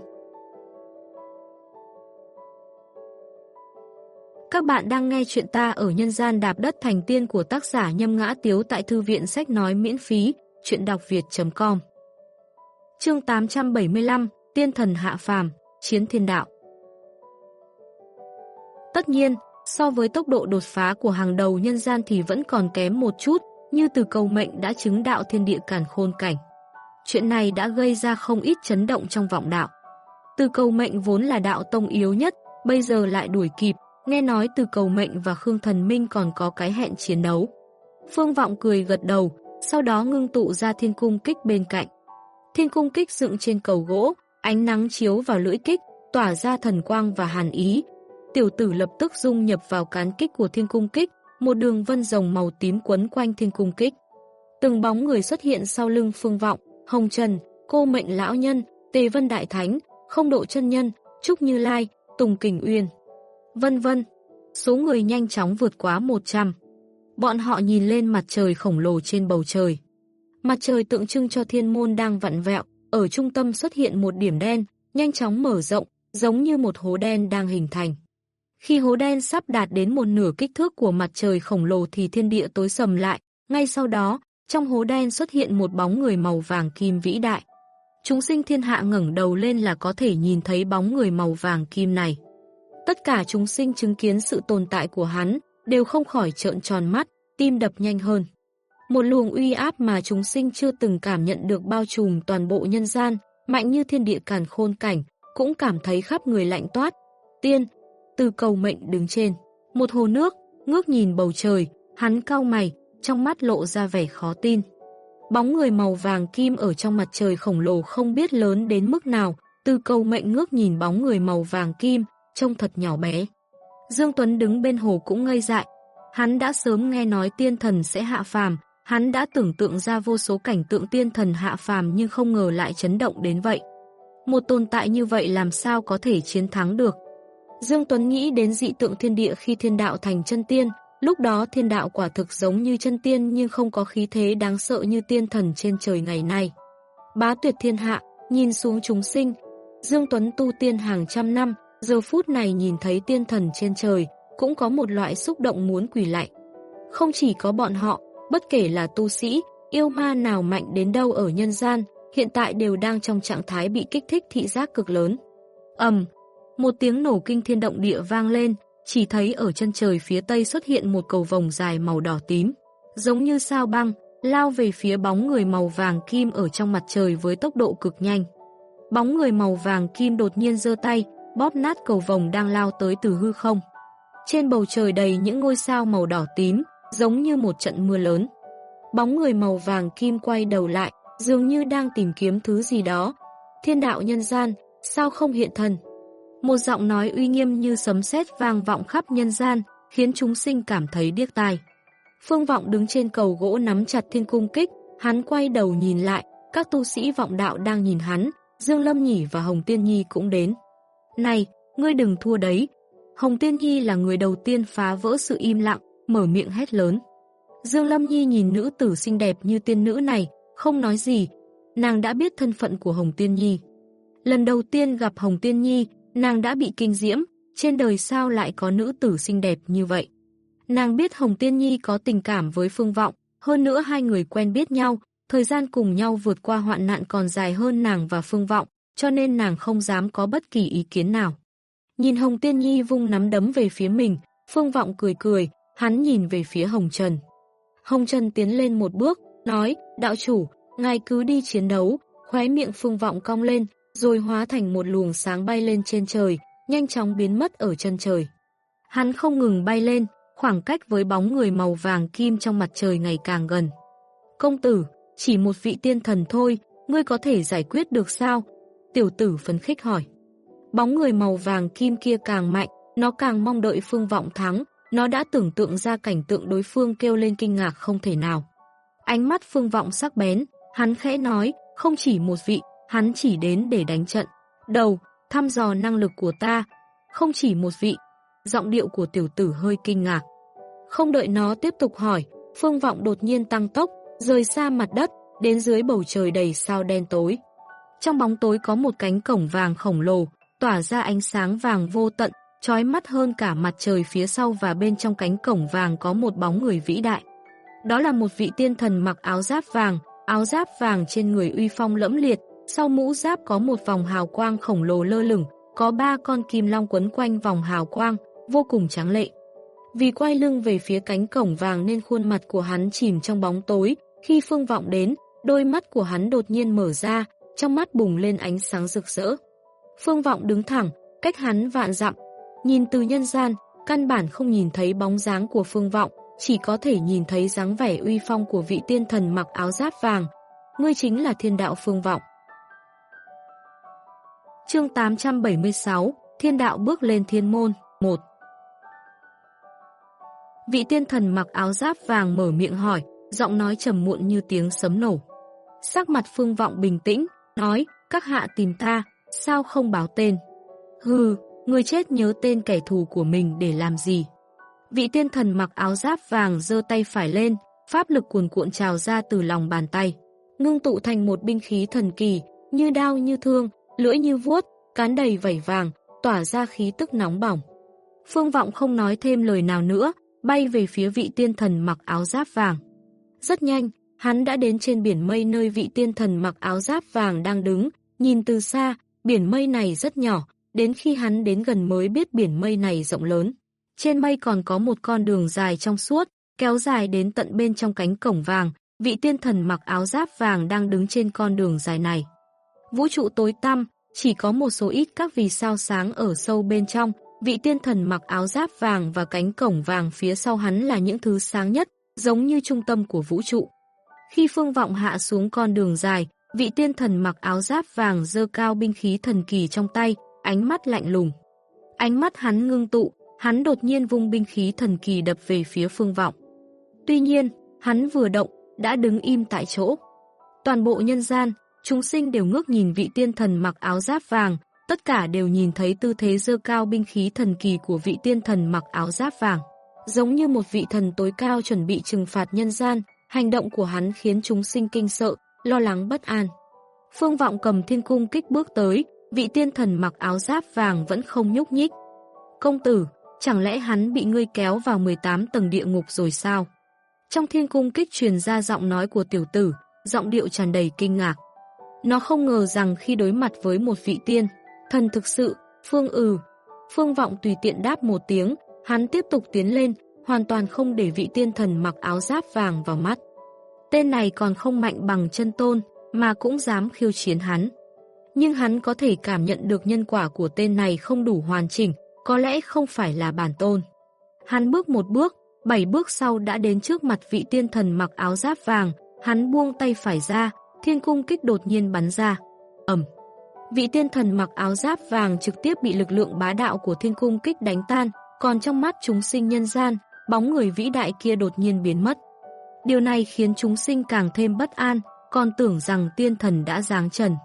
Các bạn đang nghe chuyện ta ở nhân gian đạp đất thành tiên của tác giả Nhâm Ngã Tiếu tại Thư viện Sách Nói miễn phí, chuyện đọc việt.com Chương 875, Tiên Thần Hạ Phàm Chiến Thiên Đạo Tất nhiên, so với tốc độ đột phá của hàng đầu nhân gian thì vẫn còn kém một chút, như từ cầu mệnh đã chứng đạo thiên địa càn khôn cảnh. Chuyện này đã gây ra không ít chấn động trong vọng đạo. Từ cầu mệnh vốn là đạo tông yếu nhất, bây giờ lại đuổi kịp, nghe nói từ cầu mệnh và Khương Thần Minh còn có cái hẹn chiến đấu. Phương Vọng cười gật đầu, sau đó ngưng tụ ra thiên cung kích bên cạnh. Thiên cung kích dựng trên cầu gỗ, ánh nắng chiếu vào lưỡi kích, tỏa ra thần quang và hàn ý. Tiểu tử lập tức dung nhập vào cán kích của thiên cung kích, một đường vân rồng màu tím quấn quanh thiên cung kích. Từng bóng người xuất hiện sau lưng phương vọng, Hồng Trần, Cô Mệnh Lão Nhân, Tề Vân Đại Thánh, Không Độ Chân Nhân, Trúc Như Lai, Tùng Kình Uyên. Vân vân, số người nhanh chóng vượt quá 100. Bọn họ nhìn lên mặt trời khổng lồ trên bầu trời. Mặt trời tượng trưng cho thiên môn đang vặn vẹo, ở trung tâm xuất hiện một điểm đen, nhanh chóng mở rộng, giống như một hố đen đang hình thành. Khi hố đen sắp đạt đến một nửa kích thước của mặt trời khổng lồ thì thiên địa tối sầm lại, ngay sau đó, trong hố đen xuất hiện một bóng người màu vàng kim vĩ đại. Chúng sinh thiên hạ ngẩng đầu lên là có thể nhìn thấy bóng người màu vàng kim này. Tất cả chúng sinh chứng kiến sự tồn tại của hắn, đều không khỏi trợn tròn mắt, tim đập nhanh hơn. Một luồng uy áp mà chúng sinh chưa từng cảm nhận được bao trùm toàn bộ nhân gian, mạnh như thiên địa càn khôn cảnh, cũng cảm thấy khắp người lạnh toát. Tiên, từ cầu mệnh đứng trên, một hồ nước, ngước nhìn bầu trời, hắn cao mày, trong mắt lộ ra vẻ khó tin. Bóng người màu vàng kim ở trong mặt trời khổng lồ không biết lớn đến mức nào, từ cầu mệnh ngước nhìn bóng người màu vàng kim, trông thật nhỏ bé. Dương Tuấn đứng bên hồ cũng ngây dại, hắn đã sớm nghe nói tiên thần sẽ hạ phàm, hắn đã tưởng tượng ra vô số cảnh tượng tiên thần hạ phàm nhưng không ngờ lại chấn động đến vậy. Một tồn tại như vậy làm sao có thể chiến thắng được? Dương Tuấn nghĩ đến dị tượng thiên địa khi thiên đạo thành chân tiên, lúc đó thiên đạo quả thực giống như chân tiên nhưng không có khí thế đáng sợ như tiên thần trên trời ngày nay. Bá tuyệt thiên hạ, nhìn xuống chúng sinh, Dương Tuấn tu tiên hàng trăm năm, giờ phút này nhìn thấy tiên thần trên trời, cũng có một loại xúc động muốn quỳ lại. Không chỉ có bọn họ, bất kể là tu sĩ, yêu ma nào mạnh đến đâu ở nhân gian, hiện tại đều đang trong trạng thái bị kích thích thị giác cực lớn. ầm, một tiếng nổ kinh thiên động địa vang lên, chỉ thấy ở chân trời phía tây xuất hiện một cầu vòng dài màu đỏ tím, giống như sao băng, lao về phía bóng người màu vàng kim ở trong mặt trời với tốc độ cực nhanh. Bóng người màu vàng kim đột nhiên giơ tay, bóp nát cầu vòng đang lao tới từ hư không. Trên bầu trời đầy những ngôi sao màu đỏ tím, giống như một trận mưa lớn. Bóng người màu vàng kim quay đầu lại, dường như đang tìm kiếm thứ gì đó. Thiên đạo nhân gian, sao không hiện thân? Một giọng nói uy nghiêm như sấm sét vang vọng khắp nhân gian, khiến chúng sinh cảm thấy điếc tai. Phương Vọng đứng trên cầu gỗ nắm chặt thiên cung kích, hắn quay đầu nhìn lại, các tu sĩ vọng đạo đang nhìn hắn, Dương Lâm Nhỉ và Hồng Tiên Nhi cũng đến. Này, ngươi đừng thua đấy. Hồng Tiên Nhi là người đầu tiên phá vỡ sự im lặng, mở miệng hét lớn. Dương Lâm Nhi nhìn nữ tử xinh đẹp như tiên nữ này, không nói gì. Nàng đã biết thân phận của Hồng Tiên Nhi. Lần đầu tiên gặp Hồng Tiên Nhi, nàng đã bị kinh diễm, trên đời sao lại có nữ tử xinh đẹp như vậy. Nàng biết Hồng Tiên Nhi có tình cảm với Phương Vọng, hơn nữa hai người quen biết nhau, thời gian cùng nhau vượt qua hoạn nạn còn dài hơn nàng và Phương Vọng, cho nên nàng không dám có bất kỳ ý kiến nào. Nhìn Hồng Tiên Nhi vung nắm đấm về phía mình, Phương Vọng cười cười, hắn nhìn về phía Hồng Trần. Hồng Trần tiến lên một bước, nói, đạo chủ, ngài cứ đi chiến đấu, khóe miệng Phương Vọng cong lên, rồi hóa thành một luồng sáng bay lên trên trời, nhanh chóng biến mất ở chân trời. Hắn không ngừng bay lên, khoảng cách với bóng người màu vàng kim trong mặt trời ngày càng gần. Công tử, chỉ một vị tiên thần thôi, ngươi có thể giải quyết được sao? Tiểu tử phấn khích hỏi. Bóng người màu vàng kim kia càng mạnh, nó càng mong đợi phương vọng thắng, nó đã tưởng tượng ra cảnh tượng đối phương kêu lên kinh ngạc không thể nào. Ánh mắt phương vọng sắc bén, hắn khẽ nói, không chỉ một vị, hắn chỉ đến để đánh trận. Đầu, thăm dò năng lực của ta, không chỉ một vị. Giọng điệu của tiểu tử hơi kinh ngạc. Không đợi nó tiếp tục hỏi, phương vọng đột nhiên tăng tốc, rời xa mặt đất, đến dưới bầu trời đầy sao đen tối. Trong bóng tối có một cánh cổng vàng khổng lồ, tỏa ra ánh sáng vàng vô tận, trói mắt hơn cả mặt trời phía sau và bên trong cánh cổng vàng có một bóng người vĩ đại. Đó là một vị tiên thần mặc áo giáp vàng, áo giáp vàng trên người uy phong lẫm liệt, sau mũ giáp có một vòng hào quang khổng lồ lơ lửng, có ba con kim long quấn quanh vòng hào quang, vô cùng trắng lệ. Vì quay lưng về phía cánh cổng vàng nên khuôn mặt của hắn chìm trong bóng tối, khi Phương Vọng đến, đôi mắt của hắn đột nhiên mở ra, trong mắt bùng lên ánh sáng rực rỡ. Phương Vọng đứng thẳng, cách hắn vạn dặm, nhìn từ nhân gian, căn bản không nhìn thấy bóng dáng của Phương Vọng, chỉ có thể nhìn thấy dáng vẻ uy phong của vị tiên thần mặc áo giáp vàng. Ngươi chính là thiên đạo Phương Vọng. Chương 876, Thiên đạo bước lên thiên môn, 1 Vị tiên thần mặc áo giáp vàng mở miệng hỏi, giọng nói trầm muộn như tiếng sấm nổ. Sắc mặt phương vọng bình tĩnh, nói, các hạ tìm ta, sao không báo tên? Hừ, người chết nhớ tên kẻ thù của mình để làm gì? Vị tiên thần mặc áo giáp vàng giơ tay phải lên, pháp lực cuồn cuộn trào ra từ lòng bàn tay, ngưng tụ thành một binh khí thần kỳ, như đao như thương, lưỡi như vuốt, cán đầy vảy vàng, tỏa ra khí tức nóng bỏng. Phương Vọng không nói thêm lời nào nữa, bay về phía vị tiên thần mặc áo giáp vàng. Rất nhanh, hắn đã đến trên biển mây nơi vị tiên thần mặc áo giáp vàng đang đứng, nhìn từ xa, biển mây này rất nhỏ, đến khi hắn đến gần mới biết biển mây này rộng lớn. Trên mây còn có một con đường dài trong suốt, kéo dài đến tận bên trong cánh cổng vàng, vị tiên thần mặc áo giáp vàng đang đứng trên con đường dài này. Vũ trụ tối tăm, chỉ có một số ít các vì sao sáng ở sâu bên trong, vị tiên thần mặc áo giáp vàng và cánh cổng vàng phía sau hắn là những thứ sáng nhất, giống như trung tâm của vũ trụ. Khi phương vọng hạ xuống con đường dài, vị tiên thần mặc áo giáp vàng dơ cao binh khí thần kỳ trong tay, ánh mắt lạnh lùng. Ánh mắt hắn ngưng tụ, hắn đột nhiên vung binh khí thần kỳ đập về phía phương vọng. Tuy nhiên, hắn vừa động, đã đứng im tại chỗ. Toàn bộ nhân gian, chúng sinh đều ngước nhìn vị tiên thần mặc áo giáp vàng, tất cả đều nhìn thấy tư thế dơ cao binh khí thần kỳ của vị tiên thần mặc áo giáp vàng. Giống như một vị thần tối cao chuẩn bị trừng phạt nhân gian, hành động của hắn khiến chúng sinh kinh sợ, lo lắng bất an. Phương Vọng cầm thiên cung kích bước tới, vị tiên thần mặc áo giáp vàng vẫn không nhúc nhích. Công tử, chẳng lẽ hắn bị ngươi kéo vào 18 tầng địa ngục rồi sao? Trong thiên cung kích truyền ra giọng nói của tiểu tử, giọng điệu tràn đầy kinh ngạc. Nó không ngờ rằng khi đối mặt với một vị tiên, Thần thực sự, Phương ừ. Phương Vọng tùy tiện đáp một tiếng, hắn tiếp tục tiến lên, hoàn toàn không để vị tiên thần mặc áo giáp vàng vào mắt. Tên này còn không mạnh bằng chân tôn, mà cũng dám khiêu chiến hắn. Nhưng hắn có thể cảm nhận được nhân quả của tên này không đủ hoàn chỉnh, có lẽ không phải là bản tôn. Hắn bước một bước, bảy bước sau đã đến trước mặt vị tiên thần mặc áo giáp vàng, hắn buông tay phải ra, thiên cung kích đột nhiên bắn ra. Ẩm. Vị tiên thần mặc áo giáp vàng trực tiếp bị lực lượng bá đạo của thiên cung kích đánh tan, còn trong mắt chúng sinh nhân gian, bóng người vĩ đại kia đột nhiên biến mất. Điều này khiến chúng sinh càng thêm bất an, còn tưởng rằng tiên thần đã giáng trần.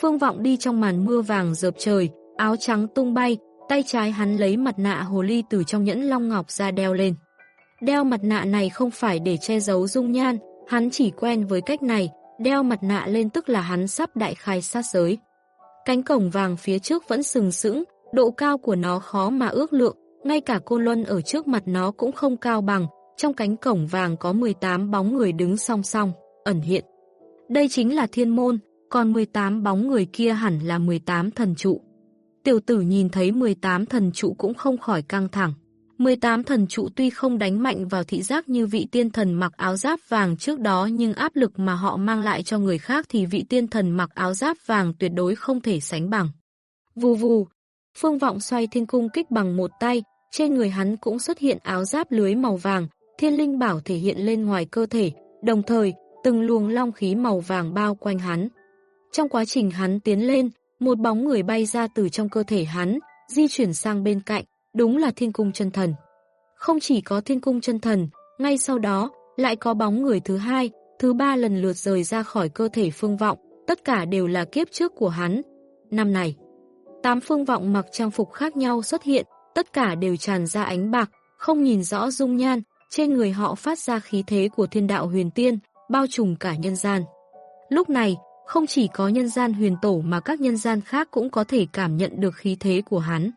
Phương Vọng đi trong màn mưa vàng dợp trời, áo trắng tung bay, tay trái hắn lấy mặt nạ hồ ly từ trong nhẫn long ngọc ra đeo lên. Đeo mặt nạ này không phải để che giấu dung nhan, hắn chỉ quen với cách này, đeo mặt nạ lên tức là hắn sắp đại khai sát giới. Cánh cổng vàng phía trước vẫn sừng sững, độ cao của nó khó mà ước lượng, ngay cả côn luân ở trước mặt nó cũng không cao bằng, trong cánh cổng vàng có 18 bóng người đứng song song, ẩn hiện. Đây chính là thiên môn, còn 18 bóng người kia hẳn là 18 thần trụ. Tiểu tử nhìn thấy 18 thần trụ cũng không khỏi căng thẳng. 18 thần trụ tuy không đánh mạnh vào thị giác như vị tiên thần mặc áo giáp vàng trước đó nhưng áp lực mà họ mang lại cho người khác thì vị tiên thần mặc áo giáp vàng tuyệt đối không thể sánh bằng. Vù vù, phương vọng xoay thiên cung kích bằng một tay, trên người hắn cũng xuất hiện áo giáp lưới màu vàng, thiên linh bảo thể hiện lên ngoài cơ thể, đồng thời từng luồng long khí màu vàng bao quanh hắn. Trong quá trình hắn tiến lên, một bóng người bay ra từ trong cơ thể hắn, di chuyển sang bên cạnh, đúng là thiên cung chân thần. Không chỉ có thiên cung chân thần, ngay sau đó, lại có bóng người thứ hai, thứ ba lần lượt rời ra khỏi cơ thể phương vọng, tất cả đều là kiếp trước của hắn. Năm này, tám phương vọng mặc trang phục khác nhau xuất hiện, tất cả đều tràn ra ánh bạc, không nhìn rõ dung nhan, trên người họ phát ra khí thế của thiên đạo huyền tiên, bao trùm cả nhân gian. Lúc này, không chỉ có nhân gian huyền tổ mà các nhân gian khác cũng có thể cảm nhận được khí thế của hắn.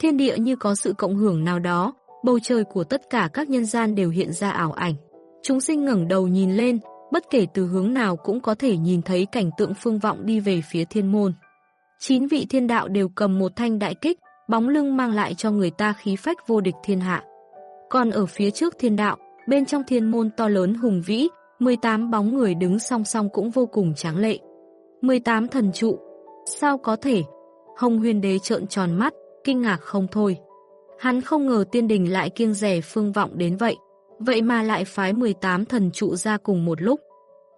Thiên địa như có sự cộng hưởng nào đó, bầu trời của tất cả các nhân gian đều hiện ra ảo ảnh. Chúng sinh ngẩng đầu nhìn lên, bất kể từ hướng nào cũng có thể nhìn thấy cảnh tượng phương vọng đi về phía thiên môn. Chín vị thiên đạo đều cầm một thanh đại kích, bóng lưng mang lại cho người ta khí phách vô địch thiên hạ. Còn ở phía trước thiên đạo, bên trong thiên môn to lớn hùng vĩ, 18 bóng người đứng song song cũng vô cùng tráng lệ. 18 thần trụ. Sao có thể? Hồng huyền đế trợn tròn mắt, kinh ngạc không thôi. Hắn không ngờ tiên đình lại kiêng rẻ phương vọng đến vậy. Vậy mà lại phái 18 thần trụ ra cùng một lúc.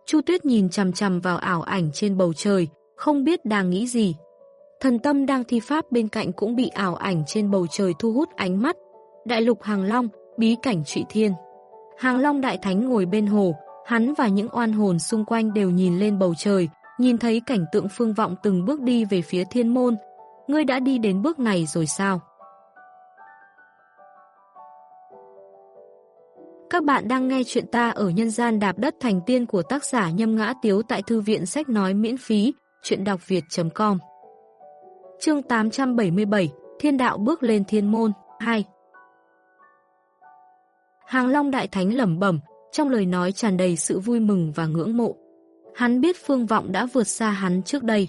Chu Tuyết nhìn chằm chằm vào ảo ảnh trên bầu trời, không biết đang nghĩ gì. Thần tâm đang thi pháp bên cạnh cũng bị ảo ảnh trên bầu trời thu hút ánh mắt. Đại lục Hàng Long, bí cảnh trụy thiên. Hàng Long Đại Thánh ngồi bên hồ, hắn và những oan hồn xung quanh đều nhìn lên bầu trời, nhìn thấy cảnh tượng phương vọng từng bước đi về phía thiên môn. Ngươi đã đi đến bước này rồi sao? Các bạn đang nghe chuyện ta ở nhân gian đạp đất thành tiên của tác giả Nhâm Ngã Tiếu tại Thư viện Sách Nói miễn phí, chuyện đọc việt.com Chương 877, Thiên đạo bước lên thiên môn, 2 Hàng Long Đại Thánh lẩm bẩm, trong lời nói tràn đầy sự vui mừng và ngưỡng mộ. Hắn biết phương vọng đã vượt xa hắn trước đây.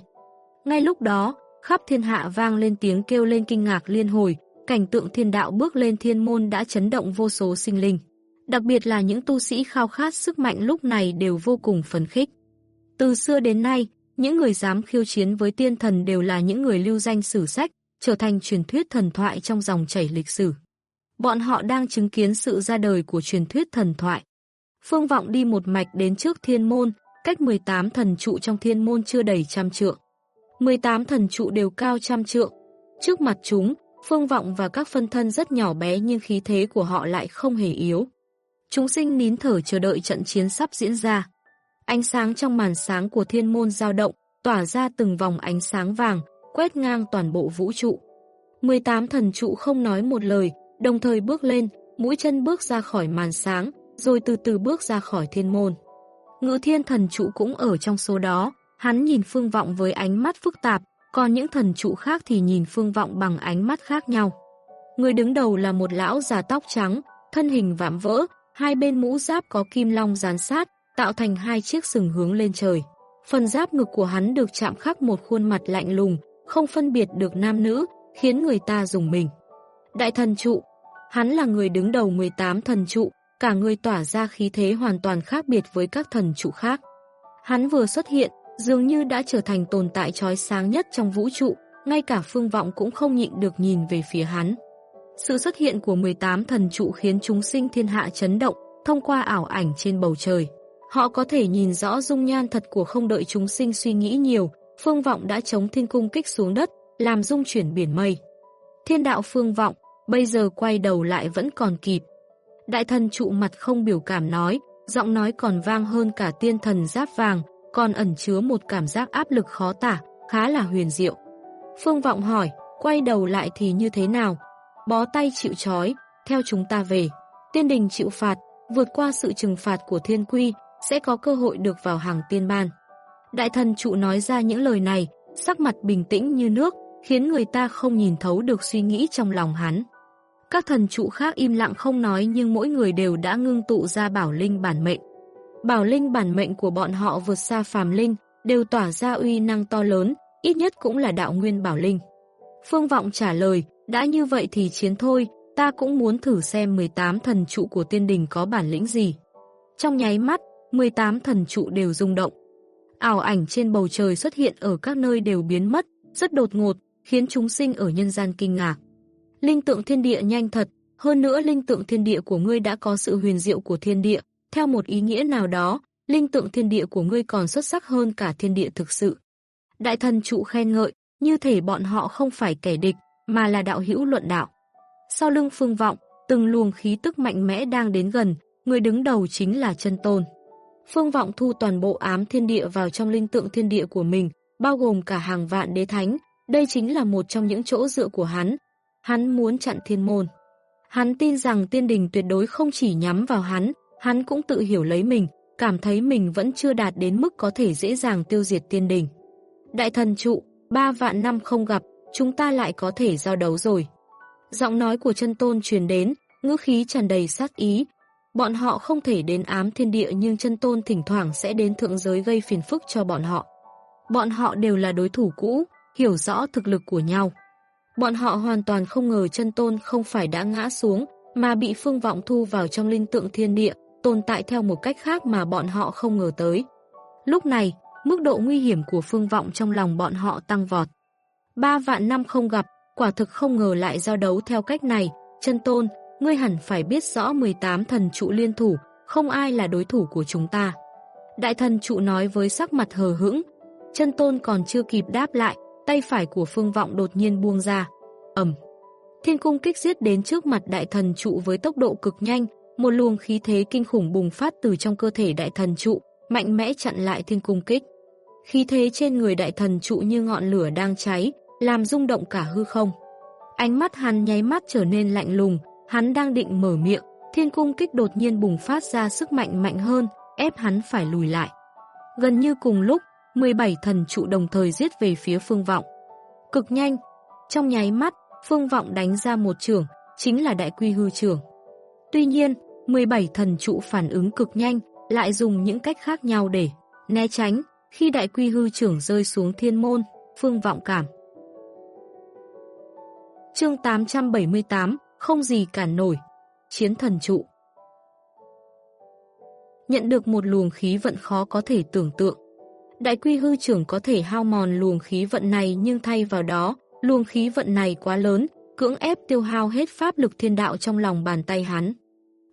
Ngay lúc đó, khắp thiên hạ vang lên tiếng kêu lên kinh ngạc liên hồi, cảnh tượng thiên đạo bước lên thiên môn đã chấn động vô số sinh linh. Đặc biệt là những tu sĩ khao khát sức mạnh lúc này đều vô cùng phấn khích. Từ xưa đến nay, những người dám khiêu chiến với tiên thần đều là những người lưu danh sử sách, trở thành truyền thuyết thần thoại trong dòng chảy lịch sử. Bọn họ đang chứng kiến sự ra đời của truyền thuyết thần thoại. Phương Vọng đi một mạch đến trước thiên môn, cách 18 thần trụ trong thiên môn chưa đầy trăm trượng. 18 thần trụ đều cao trăm trượng. Trước mặt chúng, Phương Vọng và các phân thân rất nhỏ bé nhưng khí thế của họ lại không hề yếu. Chúng sinh nín thở chờ đợi trận chiến sắp diễn ra. Ánh sáng trong màn sáng của thiên môn dao động, tỏa ra từng vòng ánh sáng vàng, quét ngang toàn bộ vũ trụ. 18 thần trụ không nói một lời, đồng thời bước lên, mũi chân bước ra khỏi màn sáng, rồi từ từ bước ra khỏi thiên môn. Ngự thiên thần trụ cũng ở trong số đó, hắn nhìn phương vọng với ánh mắt phức tạp, còn những thần trụ khác thì nhìn phương vọng bằng ánh mắt khác nhau. Người đứng đầu là một lão già tóc trắng, thân hình vạm vỡ, hai bên mũ giáp có kim long gián sát, tạo thành hai chiếc sừng hướng lên trời. Phần giáp ngực của hắn được chạm khắc một khuôn mặt lạnh lùng, không phân biệt được nam nữ, khiến người ta dùng mình. Đại thần trụ, Hắn là người đứng đầu 18 thần trụ, cả người tỏa ra khí thế hoàn toàn khác biệt với các thần trụ khác. Hắn vừa xuất hiện, dường như đã trở thành tồn tại trói sáng nhất trong vũ trụ, ngay cả phương vọng cũng không nhịn được nhìn về phía hắn. Sự xuất hiện của 18 thần trụ khiến chúng sinh thiên hạ chấn động, thông qua ảo ảnh trên bầu trời. Họ có thể nhìn rõ dung nhan thật của không đợi chúng sinh suy nghĩ nhiều, phương vọng đã chống thiên cung kích xuống đất, làm dung chuyển biển mây. Thiên đạo phương vọng, bây giờ quay đầu lại vẫn còn kịp. Đại thần trụ mặt không biểu cảm nói, giọng nói còn vang hơn cả tiên thần giáp vàng, còn ẩn chứa một cảm giác áp lực khó tả, khá là huyền diệu. Phương Vọng hỏi, quay đầu lại thì như thế nào? Bó tay chịu trói, theo chúng ta về. Tiên đình chịu phạt, vượt qua sự trừng phạt của thiên quy, sẽ có cơ hội được vào hàng tiên ban. Đại thần trụ nói ra những lời này, sắc mặt bình tĩnh như nước, khiến người ta không nhìn thấu được suy nghĩ trong lòng hắn. Các thần trụ khác im lặng không nói nhưng mỗi người đều đã ngưng tụ ra bảo linh bản mệnh. Bảo linh bản mệnh của bọn họ vượt xa phàm linh, đều tỏa ra uy năng to lớn, ít nhất cũng là đạo nguyên bảo linh. Phương Vọng trả lời, đã như vậy thì chiến thôi, ta cũng muốn thử xem 18 thần trụ của tiên đình có bản lĩnh gì. Trong nháy mắt, 18 thần trụ đều rung động. Ảo ảnh trên bầu trời xuất hiện ở các nơi đều biến mất, rất đột ngột, khiến chúng sinh ở nhân gian kinh ngạc. Linh tượng thiên địa nhanh thật, hơn nữa linh tượng thiên địa của ngươi đã có sự huyền diệu của thiên địa, theo một ý nghĩa nào đó, linh tượng thiên địa của ngươi còn xuất sắc hơn cả thiên địa thực sự. Đại thần trụ khen ngợi, như thể bọn họ không phải kẻ địch, mà là đạo hữu luận đạo. Sau lưng phương vọng, từng luồng khí tức mạnh mẽ đang đến gần, người đứng đầu chính là chân tôn. Phương vọng thu toàn bộ ám thiên địa vào trong linh tượng thiên địa của mình, bao gồm cả hàng vạn đế thánh, đây chính là một trong những chỗ dựa của hắn. Hắn muốn chặn thiên môn. Hắn tin rằng tiên đình tuyệt đối không chỉ nhắm vào hắn, hắn cũng tự hiểu lấy mình, cảm thấy mình vẫn chưa đạt đến mức có thể dễ dàng tiêu diệt tiên đình. Đại thần trụ, ba vạn năm không gặp, chúng ta lại có thể giao đấu rồi. Giọng nói của chân tôn truyền đến, ngữ khí tràn đầy sát ý. Bọn họ không thể đến ám thiên địa nhưng chân tôn thỉnh thoảng sẽ đến thượng giới gây phiền phức cho bọn họ. Bọn họ đều là đối thủ cũ, hiểu rõ thực lực của nhau. Bọn họ hoàn toàn không ngờ chân tôn không phải đã ngã xuống, mà bị phương vọng thu vào trong linh tượng thiên địa, tồn tại theo một cách khác mà bọn họ không ngờ tới. Lúc này, mức độ nguy hiểm của phương vọng trong lòng bọn họ tăng vọt. Ba vạn năm không gặp, quả thực không ngờ lại giao đấu theo cách này, chân tôn, ngươi hẳn phải biết rõ 18 thần trụ liên thủ, không ai là đối thủ của chúng ta. Đại thần trụ nói với sắc mặt hờ hững, chân tôn còn chưa kịp đáp lại, tay phải của phương vọng đột nhiên buông ra. Ẩm. Thiên cung kích giết đến trước mặt đại thần trụ với tốc độ cực nhanh, một luồng khí thế kinh khủng bùng phát từ trong cơ thể đại thần trụ, mạnh mẽ chặn lại thiên cung kích. Khí thế trên người đại thần trụ như ngọn lửa đang cháy, làm rung động cả hư không. Ánh mắt hắn nháy mắt trở nên lạnh lùng, hắn đang định mở miệng, thiên cung kích đột nhiên bùng phát ra sức mạnh mạnh hơn, ép hắn phải lùi lại. Gần như cùng lúc, 17 thần trụ đồng thời giết về phía phương vọng. Cực nhanh, trong nháy mắt, phương vọng đánh ra một trường, chính là đại quy hư trường. Tuy nhiên, 17 thần trụ phản ứng cực nhanh, lại dùng những cách khác nhau để né tránh, khi đại quy hư trưởng rơi xuống thiên môn, phương vọng cảm. Chương 878, không gì cản nổi. Chiến thần trụ. Nhận được một luồng khí vận khó có thể tưởng tượng. Đại quy hư trưởng có thể hao mòn luồng khí vận này nhưng thay vào đó, luồng khí vận này quá lớn, cưỡng ép tiêu hao hết pháp lực thiên đạo trong lòng bàn tay hắn.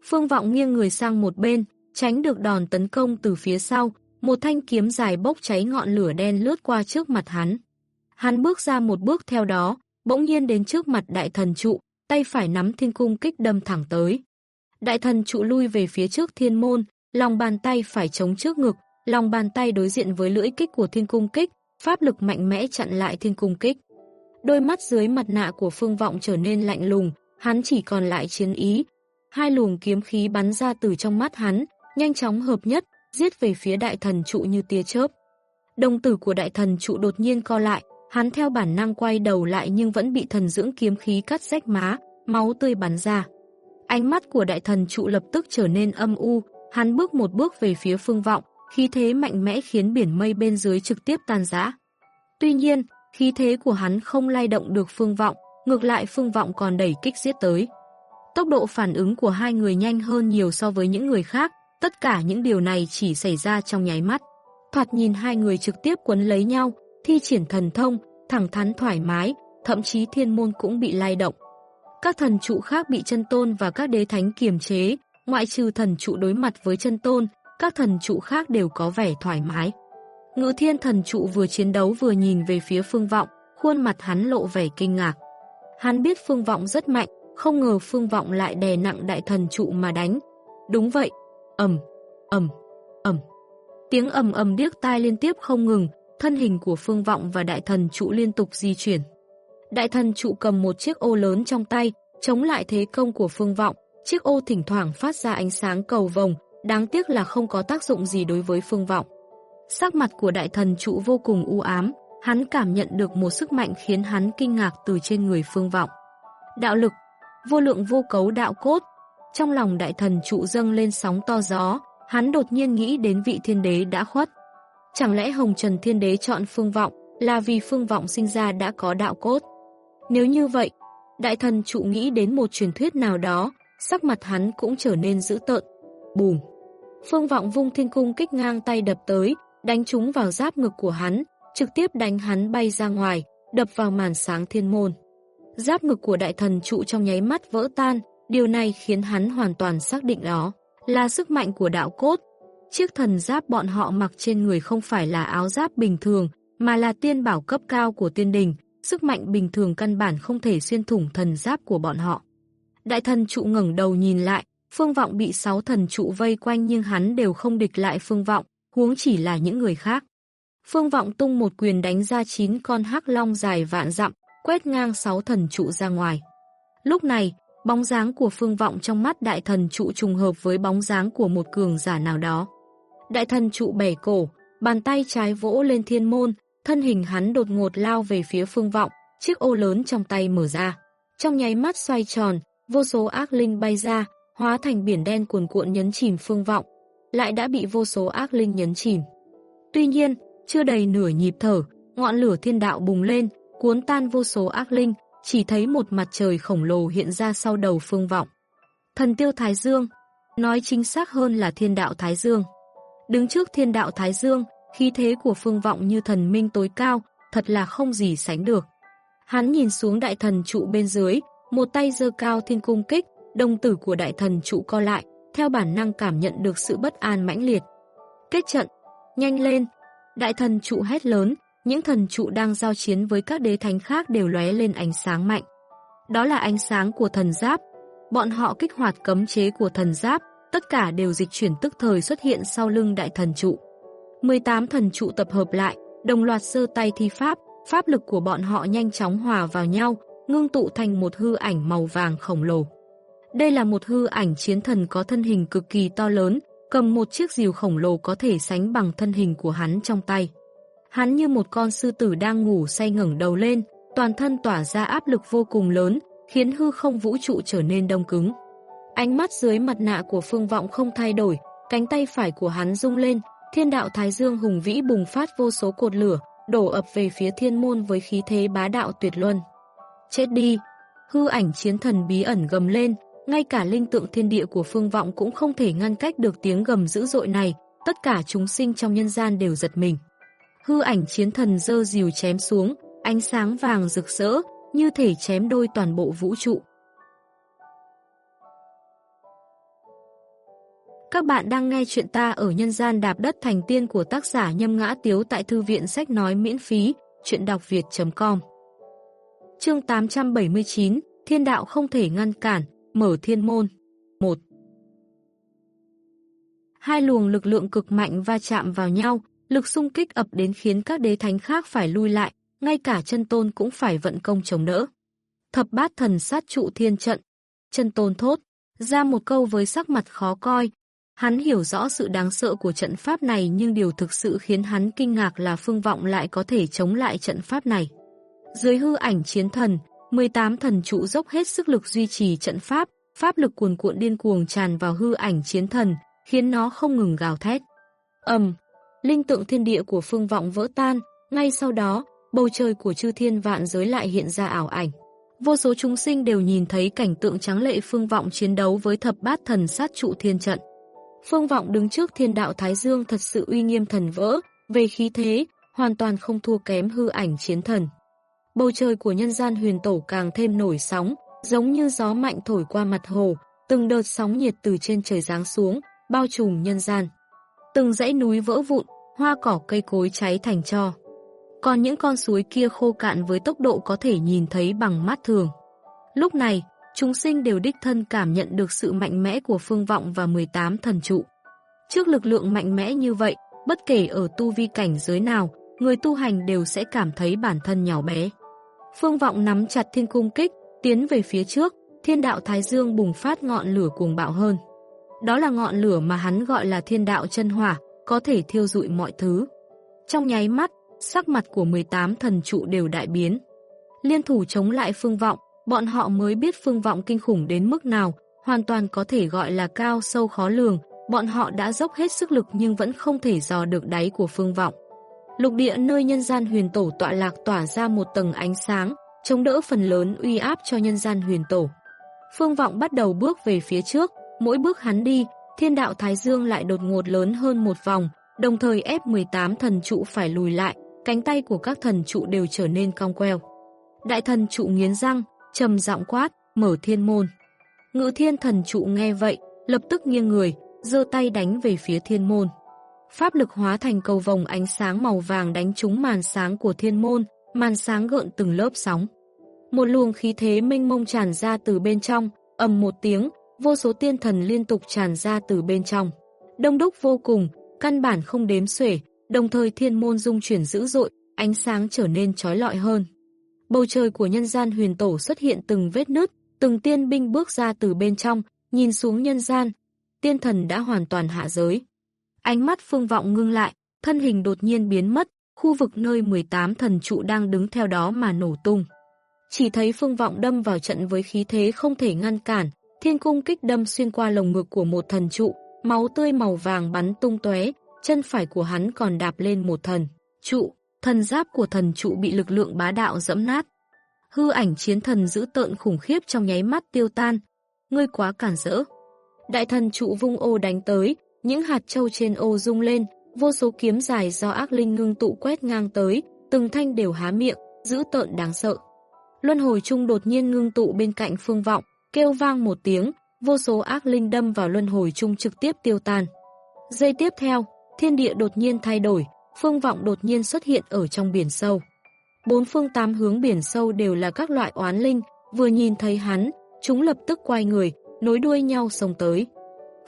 Phương vọng nghiêng người sang một bên, tránh được đòn tấn công từ phía sau, một thanh kiếm dài bốc cháy ngọn lửa đen lướt qua trước mặt hắn. Hắn bước ra một bước theo đó, bỗng nhiên đến trước mặt đại thần trụ, tay phải nắm thiên cung kích đâm thẳng tới. Đại thần trụ lui về phía trước thiên môn, lòng bàn tay phải chống trước ngực, lòng bàn tay đối diện với lưỡi kích của thiên cung kích, pháp lực mạnh mẽ chặn lại thiên cung kích. Đôi mắt dưới mặt nạ của phương vọng trở nên lạnh lùng, hắn chỉ còn lại chiến ý. Hai luồng kiếm khí bắn ra từ trong mắt hắn, nhanh chóng hợp nhất, giết về phía đại thần trụ như tia chớp. Đồng tử của đại thần trụ đột nhiên co lại, hắn theo bản năng quay đầu lại nhưng vẫn bị thần dưỡng kiếm khí cắt rách má, máu tươi bắn ra. Ánh mắt của đại thần trụ lập tức trở nên âm u, hắn bước một bước về phía phương vọng, khí thế mạnh mẽ khiến biển mây bên dưới trực tiếp tan rã. Tuy nhiên, khí thế của hắn không lay động được phương vọng, ngược lại phương vọng còn đẩy kích giết tới. Tốc độ phản ứng của hai người nhanh hơn nhiều so với những người khác, tất cả những điều này chỉ xảy ra trong nháy mắt. Thoạt nhìn hai người trực tiếp quấn lấy nhau, thi triển thần thông, thẳng thắn thoải mái, thậm chí thiên môn cũng bị lay động. Các thần trụ khác bị chân tôn và các đế thánh kiềm chế, ngoại trừ thần trụ đối mặt với chân tôn, các thần trụ khác đều có vẻ thoải mái. Ngự thiên thần trụ vừa chiến đấu vừa nhìn về phía phương vọng, khuôn mặt hắn lộ vẻ kinh ngạc. Hắn biết phương vọng rất mạnh, không ngờ phương vọng lại đè nặng đại thần trụ mà đánh. Đúng vậy, ầm, ầm, ầm. Tiếng ầm ầm điếc tai liên tiếp không ngừng, thân hình của phương vọng và đại thần trụ liên tục di chuyển. Đại thần trụ cầm một chiếc ô lớn trong tay, chống lại thế công của phương vọng, chiếc ô thỉnh thoảng phát ra ánh sáng cầu vồng, đáng tiếc là không có tác dụng gì đối với phương vọng. Sắc mặt của đại thần trụ vô cùng u ám, hắn cảm nhận được một sức mạnh khiến hắn kinh ngạc từ trên người phương vọng. Đạo lực, vô lượng vô cấu đạo cốt. Trong lòng đại thần trụ dâng lên sóng to gió, hắn đột nhiên nghĩ đến vị thiên đế đã khuất. Chẳng lẽ Hồng Trần Thiên Đế chọn phương vọng là vì phương vọng sinh ra đã có đạo cốt? Nếu như vậy, đại thần trụ nghĩ đến một truyền thuyết nào đó, sắc mặt hắn cũng trở nên dữ tợn. Bùm! Phương vọng vung thiên cung kích ngang tay đập tới, đánh trúng vào giáp ngực của hắn, trực tiếp đánh hắn bay ra ngoài, đập vào màn sáng thiên môn. Giáp ngực của đại thần trụ trong nháy mắt vỡ tan, điều này khiến hắn hoàn toàn xác định đó là sức mạnh của đạo cốt. Chiếc thần giáp bọn họ mặc trên người không phải là áo giáp bình thường, mà là tiên bảo cấp cao của tiên đình, sức mạnh bình thường căn bản không thể xuyên thủng thần giáp của bọn họ. Đại thần trụ ngẩng đầu nhìn lại, phương vọng bị sáu thần trụ vây quanh nhưng hắn đều không địch lại phương vọng, huống chỉ là những người khác. Phương vọng tung một quyền đánh ra chín con hắc long dài vạn dặm, quét ngang sáu thần trụ ra ngoài. Lúc này, bóng dáng của phương vọng trong mắt đại thần trụ trùng hợp với bóng dáng của một cường giả nào đó. Đại thần trụ bẻ cổ, bàn tay trái vỗ lên thiên môn, thân hình hắn đột ngột lao về phía phương vọng, chiếc ô lớn trong tay mở ra. Trong nháy mắt xoay tròn, vô số ác linh bay ra, hóa thành biển đen cuồn cuộn nhấn chìm phương vọng, lại đã bị vô số ác linh nhấn chìm. Tuy nhiên, chưa đầy nửa nhịp thở, ngọn lửa thiên đạo bùng lên, cuốn tan vô số ác linh, chỉ thấy một mặt trời khổng lồ hiện ra sau đầu phương vọng. Thần tiêu Thái Dương, nói chính xác hơn là thiên đạo Thái Dương. Đứng trước thiên đạo Thái Dương, khí thế của phương vọng như thần minh tối cao, thật là không gì sánh được. Hắn nhìn xuống đại thần trụ bên dưới, một tay giơ cao thiên cung kích, đồng tử của đại thần trụ co lại, theo bản năng cảm nhận được sự bất an mãnh liệt. Kết trận, nhanh lên! Đại thần trụ hét lớn, những thần trụ đang giao chiến với các đế thánh khác đều lóe lên ánh sáng mạnh. Đó là ánh sáng của thần giáp. Bọn họ kích hoạt cấm chế của thần giáp, tất cả đều dịch chuyển tức thời xuất hiện sau lưng đại thần trụ. 18 thần trụ tập hợp lại, đồng loạt sơ tay thi pháp, pháp lực của bọn họ nhanh chóng hòa vào nhau, ngưng tụ thành một hư ảnh màu vàng khổng lồ. Đây là một hư ảnh chiến thần có thân hình cực kỳ to lớn, cầm một chiếc rìu khổng lồ có thể sánh bằng thân hình của hắn trong tay. Hắn như một con sư tử đang ngủ say ngẩng đầu lên, toàn thân tỏa ra áp lực vô cùng lớn, khiến hư không vũ trụ trở nên đông cứng. Ánh mắt dưới mặt nạ của phương vọng không thay đổi, cánh tay phải của hắn rung lên, thiên đạo Thái Dương hùng vĩ bùng phát vô số cột lửa, đổ ập về phía thiên môn với khí thế bá đạo tuyệt luân. Chết đi! Hư ảnh chiến thần bí ẩn gầm lên, ngay cả linh tượng thiên địa của phương vọng cũng không thể ngăn cách được tiếng gầm dữ dội này, tất cả chúng sinh trong nhân gian đều giật mình. Hư ảnh chiến thần dơ dìu chém xuống, ánh sáng vàng rực rỡ, như thể chém đôi toàn bộ vũ trụ. Các bạn đang nghe chuyện ta ở nhân gian đạp đất thành tiên của tác giả Nhâm Ngã Tiếu tại Thư viện Sách Nói miễn phí, chuyện đọc việt.com Chương 879, Thiên đạo không thể ngăn cản, mở thiên môn. 1. Hai luồng lực lượng cực mạnh va chạm vào nhau, lực xung kích ập đến khiến các đế thánh khác phải lui lại, ngay cả chân tôn cũng phải vận công chống đỡ. Thập bát thần sát trụ thiên trận. Chân tôn thốt, ra một câu với sắc mặt khó coi. Hắn hiểu rõ sự đáng sợ của trận pháp này nhưng điều thực sự khiến hắn kinh ngạc là phương vọng lại có thể chống lại trận pháp này. Dưới hư ảnh chiến thần, 18 thần trụ dốc hết sức lực duy trì trận pháp, pháp lực cuồn cuộn điên cuồng tràn vào hư ảnh chiến thần, khiến nó không ngừng gào thét. Ầm, linh tượng thiên địa của phương vọng vỡ tan, ngay sau đó, bầu trời của chư thiên vạn giới lại hiện ra ảo ảnh. Vô số chúng sinh đều nhìn thấy cảnh tượng trắng lệ Phương Vọng chiến đấu với thập bát thần sát trụ thiên trận. Phương Vọng đứng trước thiên đạo Thái Dương thật sự uy nghiêm thần vỡ, về khí thế, hoàn toàn không thua kém hư ảnh chiến thần. Bầu trời của nhân gian huyền tổ càng thêm nổi sóng, giống như gió mạnh thổi qua mặt hồ, từng đợt sóng nhiệt từ trên trời giáng xuống, bao trùm nhân gian. Từng dãy núi vỡ vụn, hoa cỏ cây cối cháy thành tro. Còn những con suối kia khô cạn với tốc độ có thể nhìn thấy bằng mắt thường. Lúc này, chúng sinh đều đích thân cảm nhận được sự mạnh mẽ của phương vọng và 18 thần trụ. Trước lực lượng mạnh mẽ như vậy, bất kể ở tu vi cảnh giới nào, người tu hành đều sẽ cảm thấy bản thân nhỏ bé. Phương vọng nắm chặt thiên cung kích, tiến về phía trước, thiên đạo Thái Dương bùng phát ngọn lửa cuồng bạo hơn. Đó là ngọn lửa mà hắn gọi là thiên đạo chân hỏa, có thể thiêu dụi mọi thứ. Trong nháy mắt, sắc mặt của 18 thần trụ đều đại biến. Liên thủ chống lại phương vọng, bọn họ mới biết phương vọng kinh khủng đến mức nào, hoàn toàn có thể gọi là cao sâu khó lường, bọn họ đã dốc hết sức lực nhưng vẫn không thể dò được đáy của phương vọng. Lục địa nơi nhân gian huyền tổ tọa lạc tỏa ra một tầng ánh sáng, chống đỡ phần lớn uy áp cho nhân gian huyền tổ. Phương vọng bắt đầu bước về phía trước, mỗi bước hắn đi, thiên đạo Thái Dương lại đột ngột lớn hơn một vòng, đồng thời ép 18 thần trụ phải lùi lại, cánh tay của các thần trụ đều trở nên cong queo. Đại thần trụ nghiến răng, trầm giọng quát, mở thiên môn. Ngự thiên thần trụ nghe vậy, lập tức nghiêng người, giơ tay đánh về phía thiên môn. Pháp lực hóa thành cầu vòng ánh sáng màu vàng đánh trúng màn sáng của thiên môn, màn sáng gợn từng lớp sóng. Một luồng khí thế mênh mông tràn ra từ bên trong, ầm một tiếng, vô số tiên thần liên tục tràn ra từ bên trong. Đông đúc vô cùng, căn bản không đếm xuể, đồng thời thiên môn dung chuyển dữ dội, ánh sáng trở nên trói lọi hơn. Bầu trời của nhân gian huyền tổ xuất hiện từng vết nứt, từng tiên binh bước ra từ bên trong, nhìn xuống nhân gian, tiên thần đã hoàn toàn hạ giới. Ánh mắt phương vọng ngưng lại, thân hình đột nhiên biến mất, khu vực nơi 18 thần trụ đang đứng theo đó mà nổ tung. Chỉ thấy phương vọng đâm vào trận với khí thế không thể ngăn cản, thiên cung kích đâm xuyên qua lồng ngực của một thần trụ, máu tươi màu vàng bắn tung tóe, chân phải của hắn còn đạp lên một thần trụ, thần giáp của thần trụ bị lực lượng bá đạo dẫm nát. Hư ảnh chiến thần giữ tợn khủng khiếp trong nháy mắt tiêu tan. Ngươi quá cản rỡ. Đại thần trụ vung ô đánh tới, những hạt châu trên ô rung lên, vô số kiếm dài do ác linh ngưng tụ quét ngang tới, từng thanh đều há miệng, giữ tợn đáng sợ. Luân hồi chung đột nhiên ngưng tụ bên cạnh phương vọng, kêu vang một tiếng, vô số ác linh đâm vào luân hồi chung trực tiếp tiêu tan. Giây tiếp theo, thiên địa đột nhiên thay đổi, phương vọng đột nhiên xuất hiện ở trong biển sâu. Bốn phương tám hướng biển sâu đều là các loại oán linh, vừa nhìn thấy hắn, chúng lập tức quay người, nối đuôi nhau sông tới.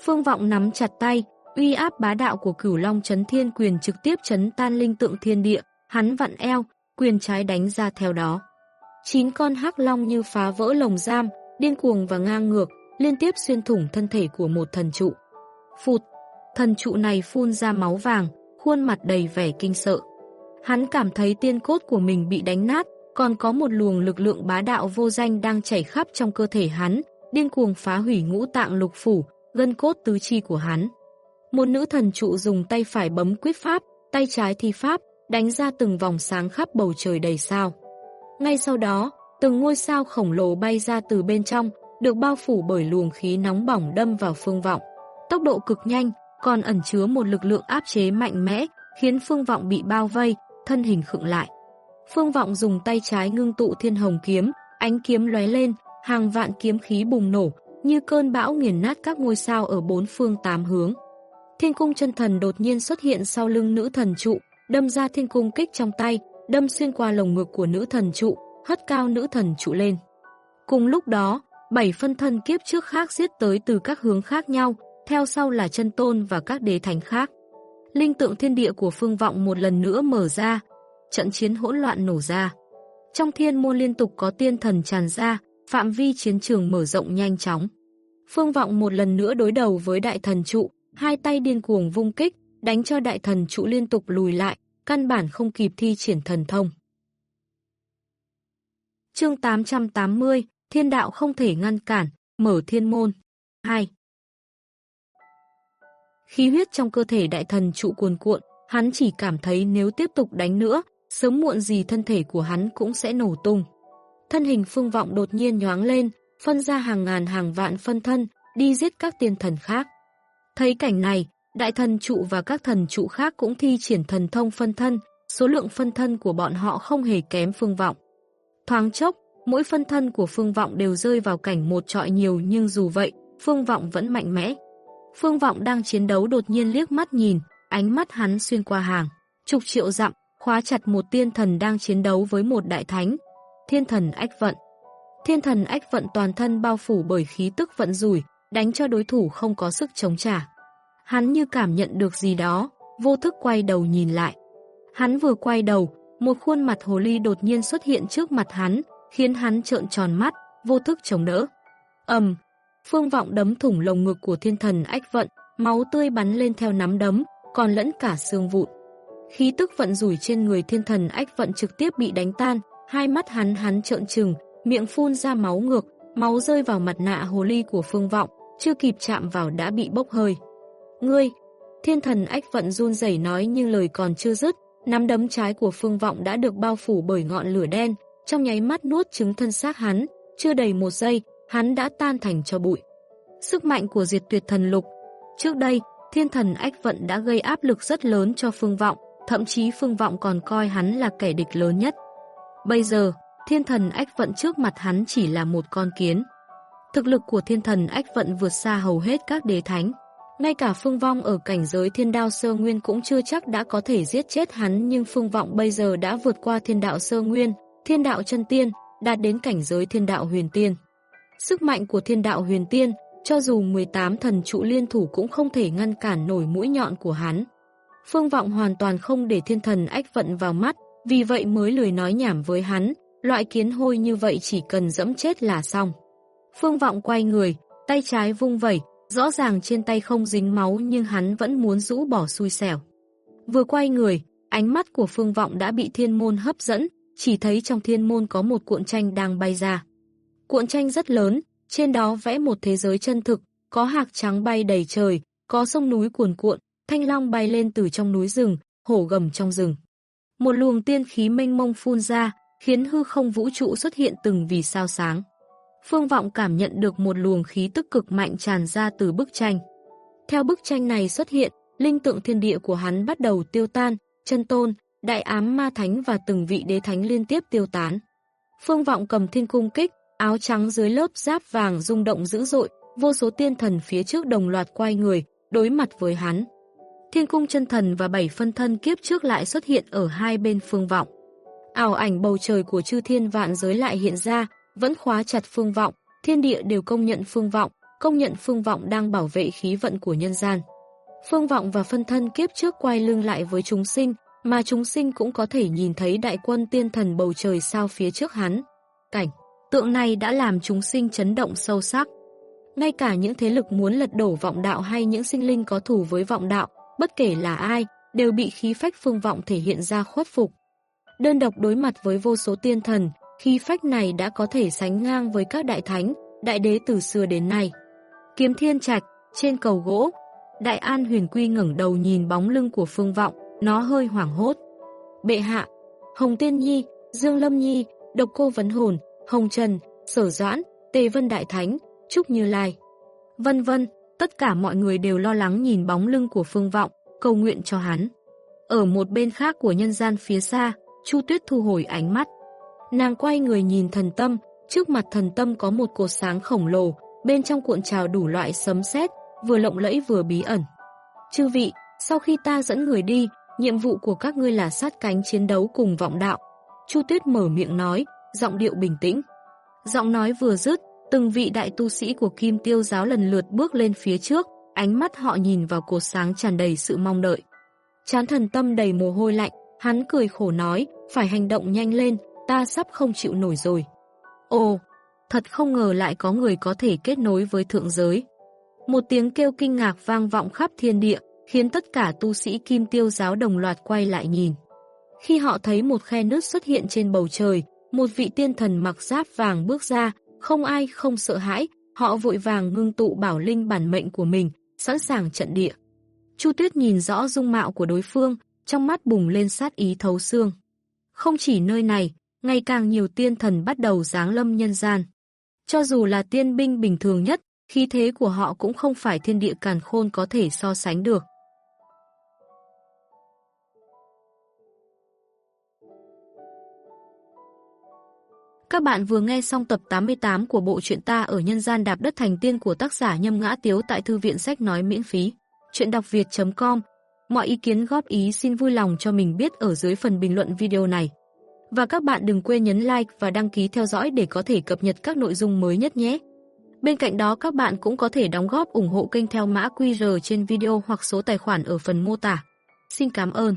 Phương vọng nắm chặt tay, uy áp bá đạo của cửu long chấn thiên quyền trực tiếp chấn tan linh tượng thiên địa, hắn vặn eo, quyền trái đánh ra theo đó. Chín con hắc long như phá vỡ lồng giam, điên cuồng và ngang ngược, liên tiếp xuyên thủng thân thể của một thần trụ. Phụt, thần trụ này phun ra máu vàng, khuôn mặt đầy vẻ kinh sợ. Hắn cảm thấy tiên cốt của mình bị đánh nát, còn có một luồng lực lượng bá đạo vô danh đang chảy khắp trong cơ thể hắn, điên cuồng phá hủy ngũ tạng lục phủ, gân cốt tứ chi của hắn. Một nữ thần trụ dùng tay phải bấm quyết pháp, tay trái thi pháp, đánh ra từng vòng sáng khắp bầu trời đầy sao. Ngay sau đó, từng ngôi sao khổng lồ bay ra từ bên trong, được bao phủ bởi luồng khí nóng bỏng đâm vào phương vọng. Tốc độ cực nhanh, còn ẩn chứa một lực lượng áp chế mạnh mẽ, khiến phương vọng bị bao vây, thân hình khựng lại. Phương vọng dùng tay trái ngưng tụ thiên hồng kiếm, ánh kiếm lóe lên, hàng vạn kiếm khí bùng nổ, như cơn bão nghiền nát các ngôi sao ở bốn phương tám hướng. Thiên cung chân thần đột nhiên xuất hiện sau lưng nữ thần trụ, đâm ra thiên cung kích trong tay, đâm xuyên qua lồng ngực của nữ thần trụ, hất cao nữ thần trụ lên. Cùng lúc đó, bảy phân thân kiếp trước khác giết tới từ các hướng khác nhau, theo sau là chân tôn và các đế thánh khác. Linh tượng thiên địa của phương vọng một lần nữa mở ra, trận chiến hỗn loạn nổ ra. Trong thiên môn liên tục có tiên thần tràn ra, phạm vi chiến trường mở rộng nhanh chóng. Phương vọng một lần nữa đối đầu với đại thần trụ, hai tay điên cuồng vung kích, đánh cho đại thần trụ liên tục lùi lại, căn bản không kịp thi triển thần thông. Chương 880, Thiên đạo không thể ngăn cản, mở thiên môn. 2. Khí huyết trong cơ thể đại thần trụ cuồn cuộn, hắn chỉ cảm thấy nếu tiếp tục đánh nữa, sớm muộn gì thân thể của hắn cũng sẽ nổ tung. thân hình phương vọng đột nhiên nhoáng lên, phân ra hàng ngàn hàng vạn phân thân, đi giết các tiên thần khác. Thấy cảnh này, đại thần trụ và các thần trụ khác cũng thi triển thần thông phân thân, số lượng phân thân của bọn họ không hề kém phương vọng. Thoáng chốc, mỗi phân thân của phương vọng đều rơi vào cảnh một trọi nhiều nhưng dù vậy, phương vọng vẫn mạnh mẽ. Phương vọng đang chiến đấu đột nhiên liếc mắt nhìn, ánh mắt hắn xuyên qua hàng. Chục triệu dặm, khóa chặt một tiên thần đang chiến đấu với một đại thánh. Thiên thần ách vận. Thiên thần ách vận toàn thân bao phủ bởi khí tức vận rủi, đánh cho đối thủ không có sức chống trả. Hắn như cảm nhận được gì đó, vô thức quay đầu nhìn lại. Hắn vừa quay đầu, một khuôn mặt hồ ly đột nhiên xuất hiện trước mặt hắn, khiến hắn trợn tròn mắt, vô thức chống đỡ. ầm, phương vọng đấm thủng lồng ngực của thiên thần ách vận, máu tươi bắn lên theo nắm đấm, còn lẫn cả xương vụn. Khí tức vận rủi trên người thiên thần ách vận trực tiếp bị đánh tan, hai mắt hắn hắn trợn trừng, miệng phun ra máu ngược, máu rơi vào mặt nạ hồ ly của phương vọng, chưa kịp chạm vào đã bị bốc hơi. Ngươi, thiên thần ách vận run rẩy nói nhưng lời còn chưa dứt, nắm đấm trái của phương vọng đã được bao phủ bởi ngọn lửa đen, trong nháy mắt nuốt trứng thân xác hắn, chưa đầy một giây, hắn đã tan thành cho bụi. Sức mạnh của diệt tuyệt thần lục. Trước đây, thiên thần ách vận đã gây áp lực rất lớn cho phương vọng, thậm chí phương vọng còn coi hắn là kẻ địch lớn nhất. Bây giờ, thiên thần ách vận trước mặt hắn chỉ là một con kiến. Thực lực của thiên thần ách vận vượt xa hầu hết các đế thánh. Ngay cả phương vong ở cảnh giới thiên đao sơ nguyên cũng chưa chắc đã có thể giết chết hắn nhưng phương vọng bây giờ đã vượt qua thiên đạo sơ nguyên, thiên đạo chân tiên, đạt đến cảnh giới thiên đạo huyền tiên. Sức mạnh của thiên đạo huyền tiên, cho dù 18 thần trụ liên thủ cũng không thể ngăn cản nổi mũi nhọn của hắn. Phương Vọng hoàn toàn không để thiên thần ách vận vào mắt, vì vậy mới lười nói nhảm với hắn, loại kiến hôi như vậy chỉ cần dẫm chết là xong. Phương Vọng quay người, tay trái vung vẩy, rõ ràng trên tay không dính máu nhưng hắn vẫn muốn rũ bỏ xui xẻo. Vừa quay người, ánh mắt của Phương Vọng đã bị thiên môn hấp dẫn, chỉ thấy trong thiên môn có một cuộn tranh đang bay ra. Cuộn tranh rất lớn, trên đó vẽ một thế giới chân thực, có hạc trắng bay đầy trời, có sông núi cuồn cuộn, thanh long bay lên từ trong núi rừng, hổ gầm trong rừng. Một luồng tiên khí mênh mông phun ra, khiến hư không vũ trụ xuất hiện từng vì sao sáng. Phương Vọng cảm nhận được một luồng khí tức cực mạnh tràn ra từ bức tranh. Theo bức tranh này xuất hiện, linh tượng thiên địa của hắn bắt đầu tiêu tan, chân tôn, đại ám ma thánh và từng vị đế thánh liên tiếp tiêu tán. Phương Vọng cầm thiên cung kích, áo trắng dưới lớp giáp vàng rung động dữ dội, vô số tiên thần phía trước đồng loạt quay người, đối mặt với hắn. Thiên cung chân thần và bảy phân thân kiếp trước lại xuất hiện ở hai bên phương vọng. Ảo ảnh bầu trời của chư thiên vạn giới lại hiện ra, vẫn khóa chặt phương vọng, thiên địa đều công nhận phương vọng, công nhận phương vọng đang bảo vệ khí vận của nhân gian. Phương vọng và phân thân kiếp trước quay lưng lại với chúng sinh, mà chúng sinh cũng có thể nhìn thấy đại quân tiên thần bầu trời sao phía trước hắn. Cảnh, tượng này đã làm chúng sinh chấn động sâu sắc. Ngay cả những thế lực muốn lật đổ vọng đạo hay những sinh linh có thù với vọng đạo, bất kể là ai, đều bị khí phách phương vọng thể hiện ra khuất phục. Đơn độc đối mặt với vô số tiên thần, khí phách này đã có thể sánh ngang với các đại thánh, đại đế từ xưa đến nay. Kiếm thiên trạch, trên cầu gỗ, đại an huyền quy ngẩng đầu nhìn bóng lưng của phương vọng, nó hơi hoảng hốt. Bệ hạ, Hồng Tiên Nhi, Dương Lâm Nhi, Độc Cô Vấn Hồn, Hồng Trần, Sở Doãn, Tề Vân Đại Thánh, Trúc Như Lai. Vân vân, tất cả mọi người đều lo lắng nhìn bóng lưng của Phương Vọng, cầu nguyện cho hắn. Ở một bên khác của nhân gian phía xa, Chu Tuyết thu hồi ánh mắt. Nàng quay người nhìn thần tâm, trước mặt thần tâm có một cột sáng khổng lồ, bên trong cuộn trào đủ loại sấm sét, vừa lộng lẫy vừa bí ẩn. Chư vị, sau khi ta dẫn người đi, nhiệm vụ của các ngươi là sát cánh chiến đấu cùng vọng đạo. Chu Tuyết mở miệng nói, giọng điệu bình tĩnh. Giọng nói vừa dứt, từng vị đại tu sĩ của Kim Tiêu giáo lần lượt bước lên phía trước, ánh mắt họ nhìn vào cột sáng tràn đầy sự mong đợi. Chán thần tâm đầy mồ hôi lạnh, hắn cười khổ nói, phải hành động nhanh lên, ta sắp không chịu nổi rồi. Ồ, thật không ngờ lại có người có thể kết nối với thượng giới. Một tiếng kêu kinh ngạc vang vọng khắp thiên địa, khiến tất cả tu sĩ kim tiêu giáo đồng loạt quay lại nhìn. Khi họ thấy một khe nước xuất hiện trên bầu trời, một vị tiên thần mặc giáp vàng bước ra, không ai không sợ hãi, họ vội vàng ngưng tụ bảo linh bản mệnh của mình, sẵn sàng trận địa. Chu Tuyết nhìn rõ dung mạo của đối phương, trong mắt bùng lên sát ý thấu xương. Không chỉ nơi này, ngày càng nhiều tiên thần bắt đầu giáng lâm nhân gian. Cho dù là tiên binh bình thường nhất, khí thế của họ cũng không phải thiên địa càn khôn có thể so sánh được. Các bạn vừa nghe xong tập 88 của bộ truyện ta ở nhân gian đạp đất thành tiên của tác giả Nhâm Ngã Tiếu tại thư viện sách nói miễn phí. Chuyện đọc việt.com Mọi ý kiến góp ý xin vui lòng cho mình biết ở dưới phần bình luận video này. Và các bạn đừng quên nhấn like và đăng ký theo dõi để có thể cập nhật các nội dung mới nhất nhé. Bên cạnh đó, các bạn cũng có thể đóng góp ủng hộ kênh theo mã QR trên video hoặc số tài khoản ở phần mô tả. Xin cảm ơn.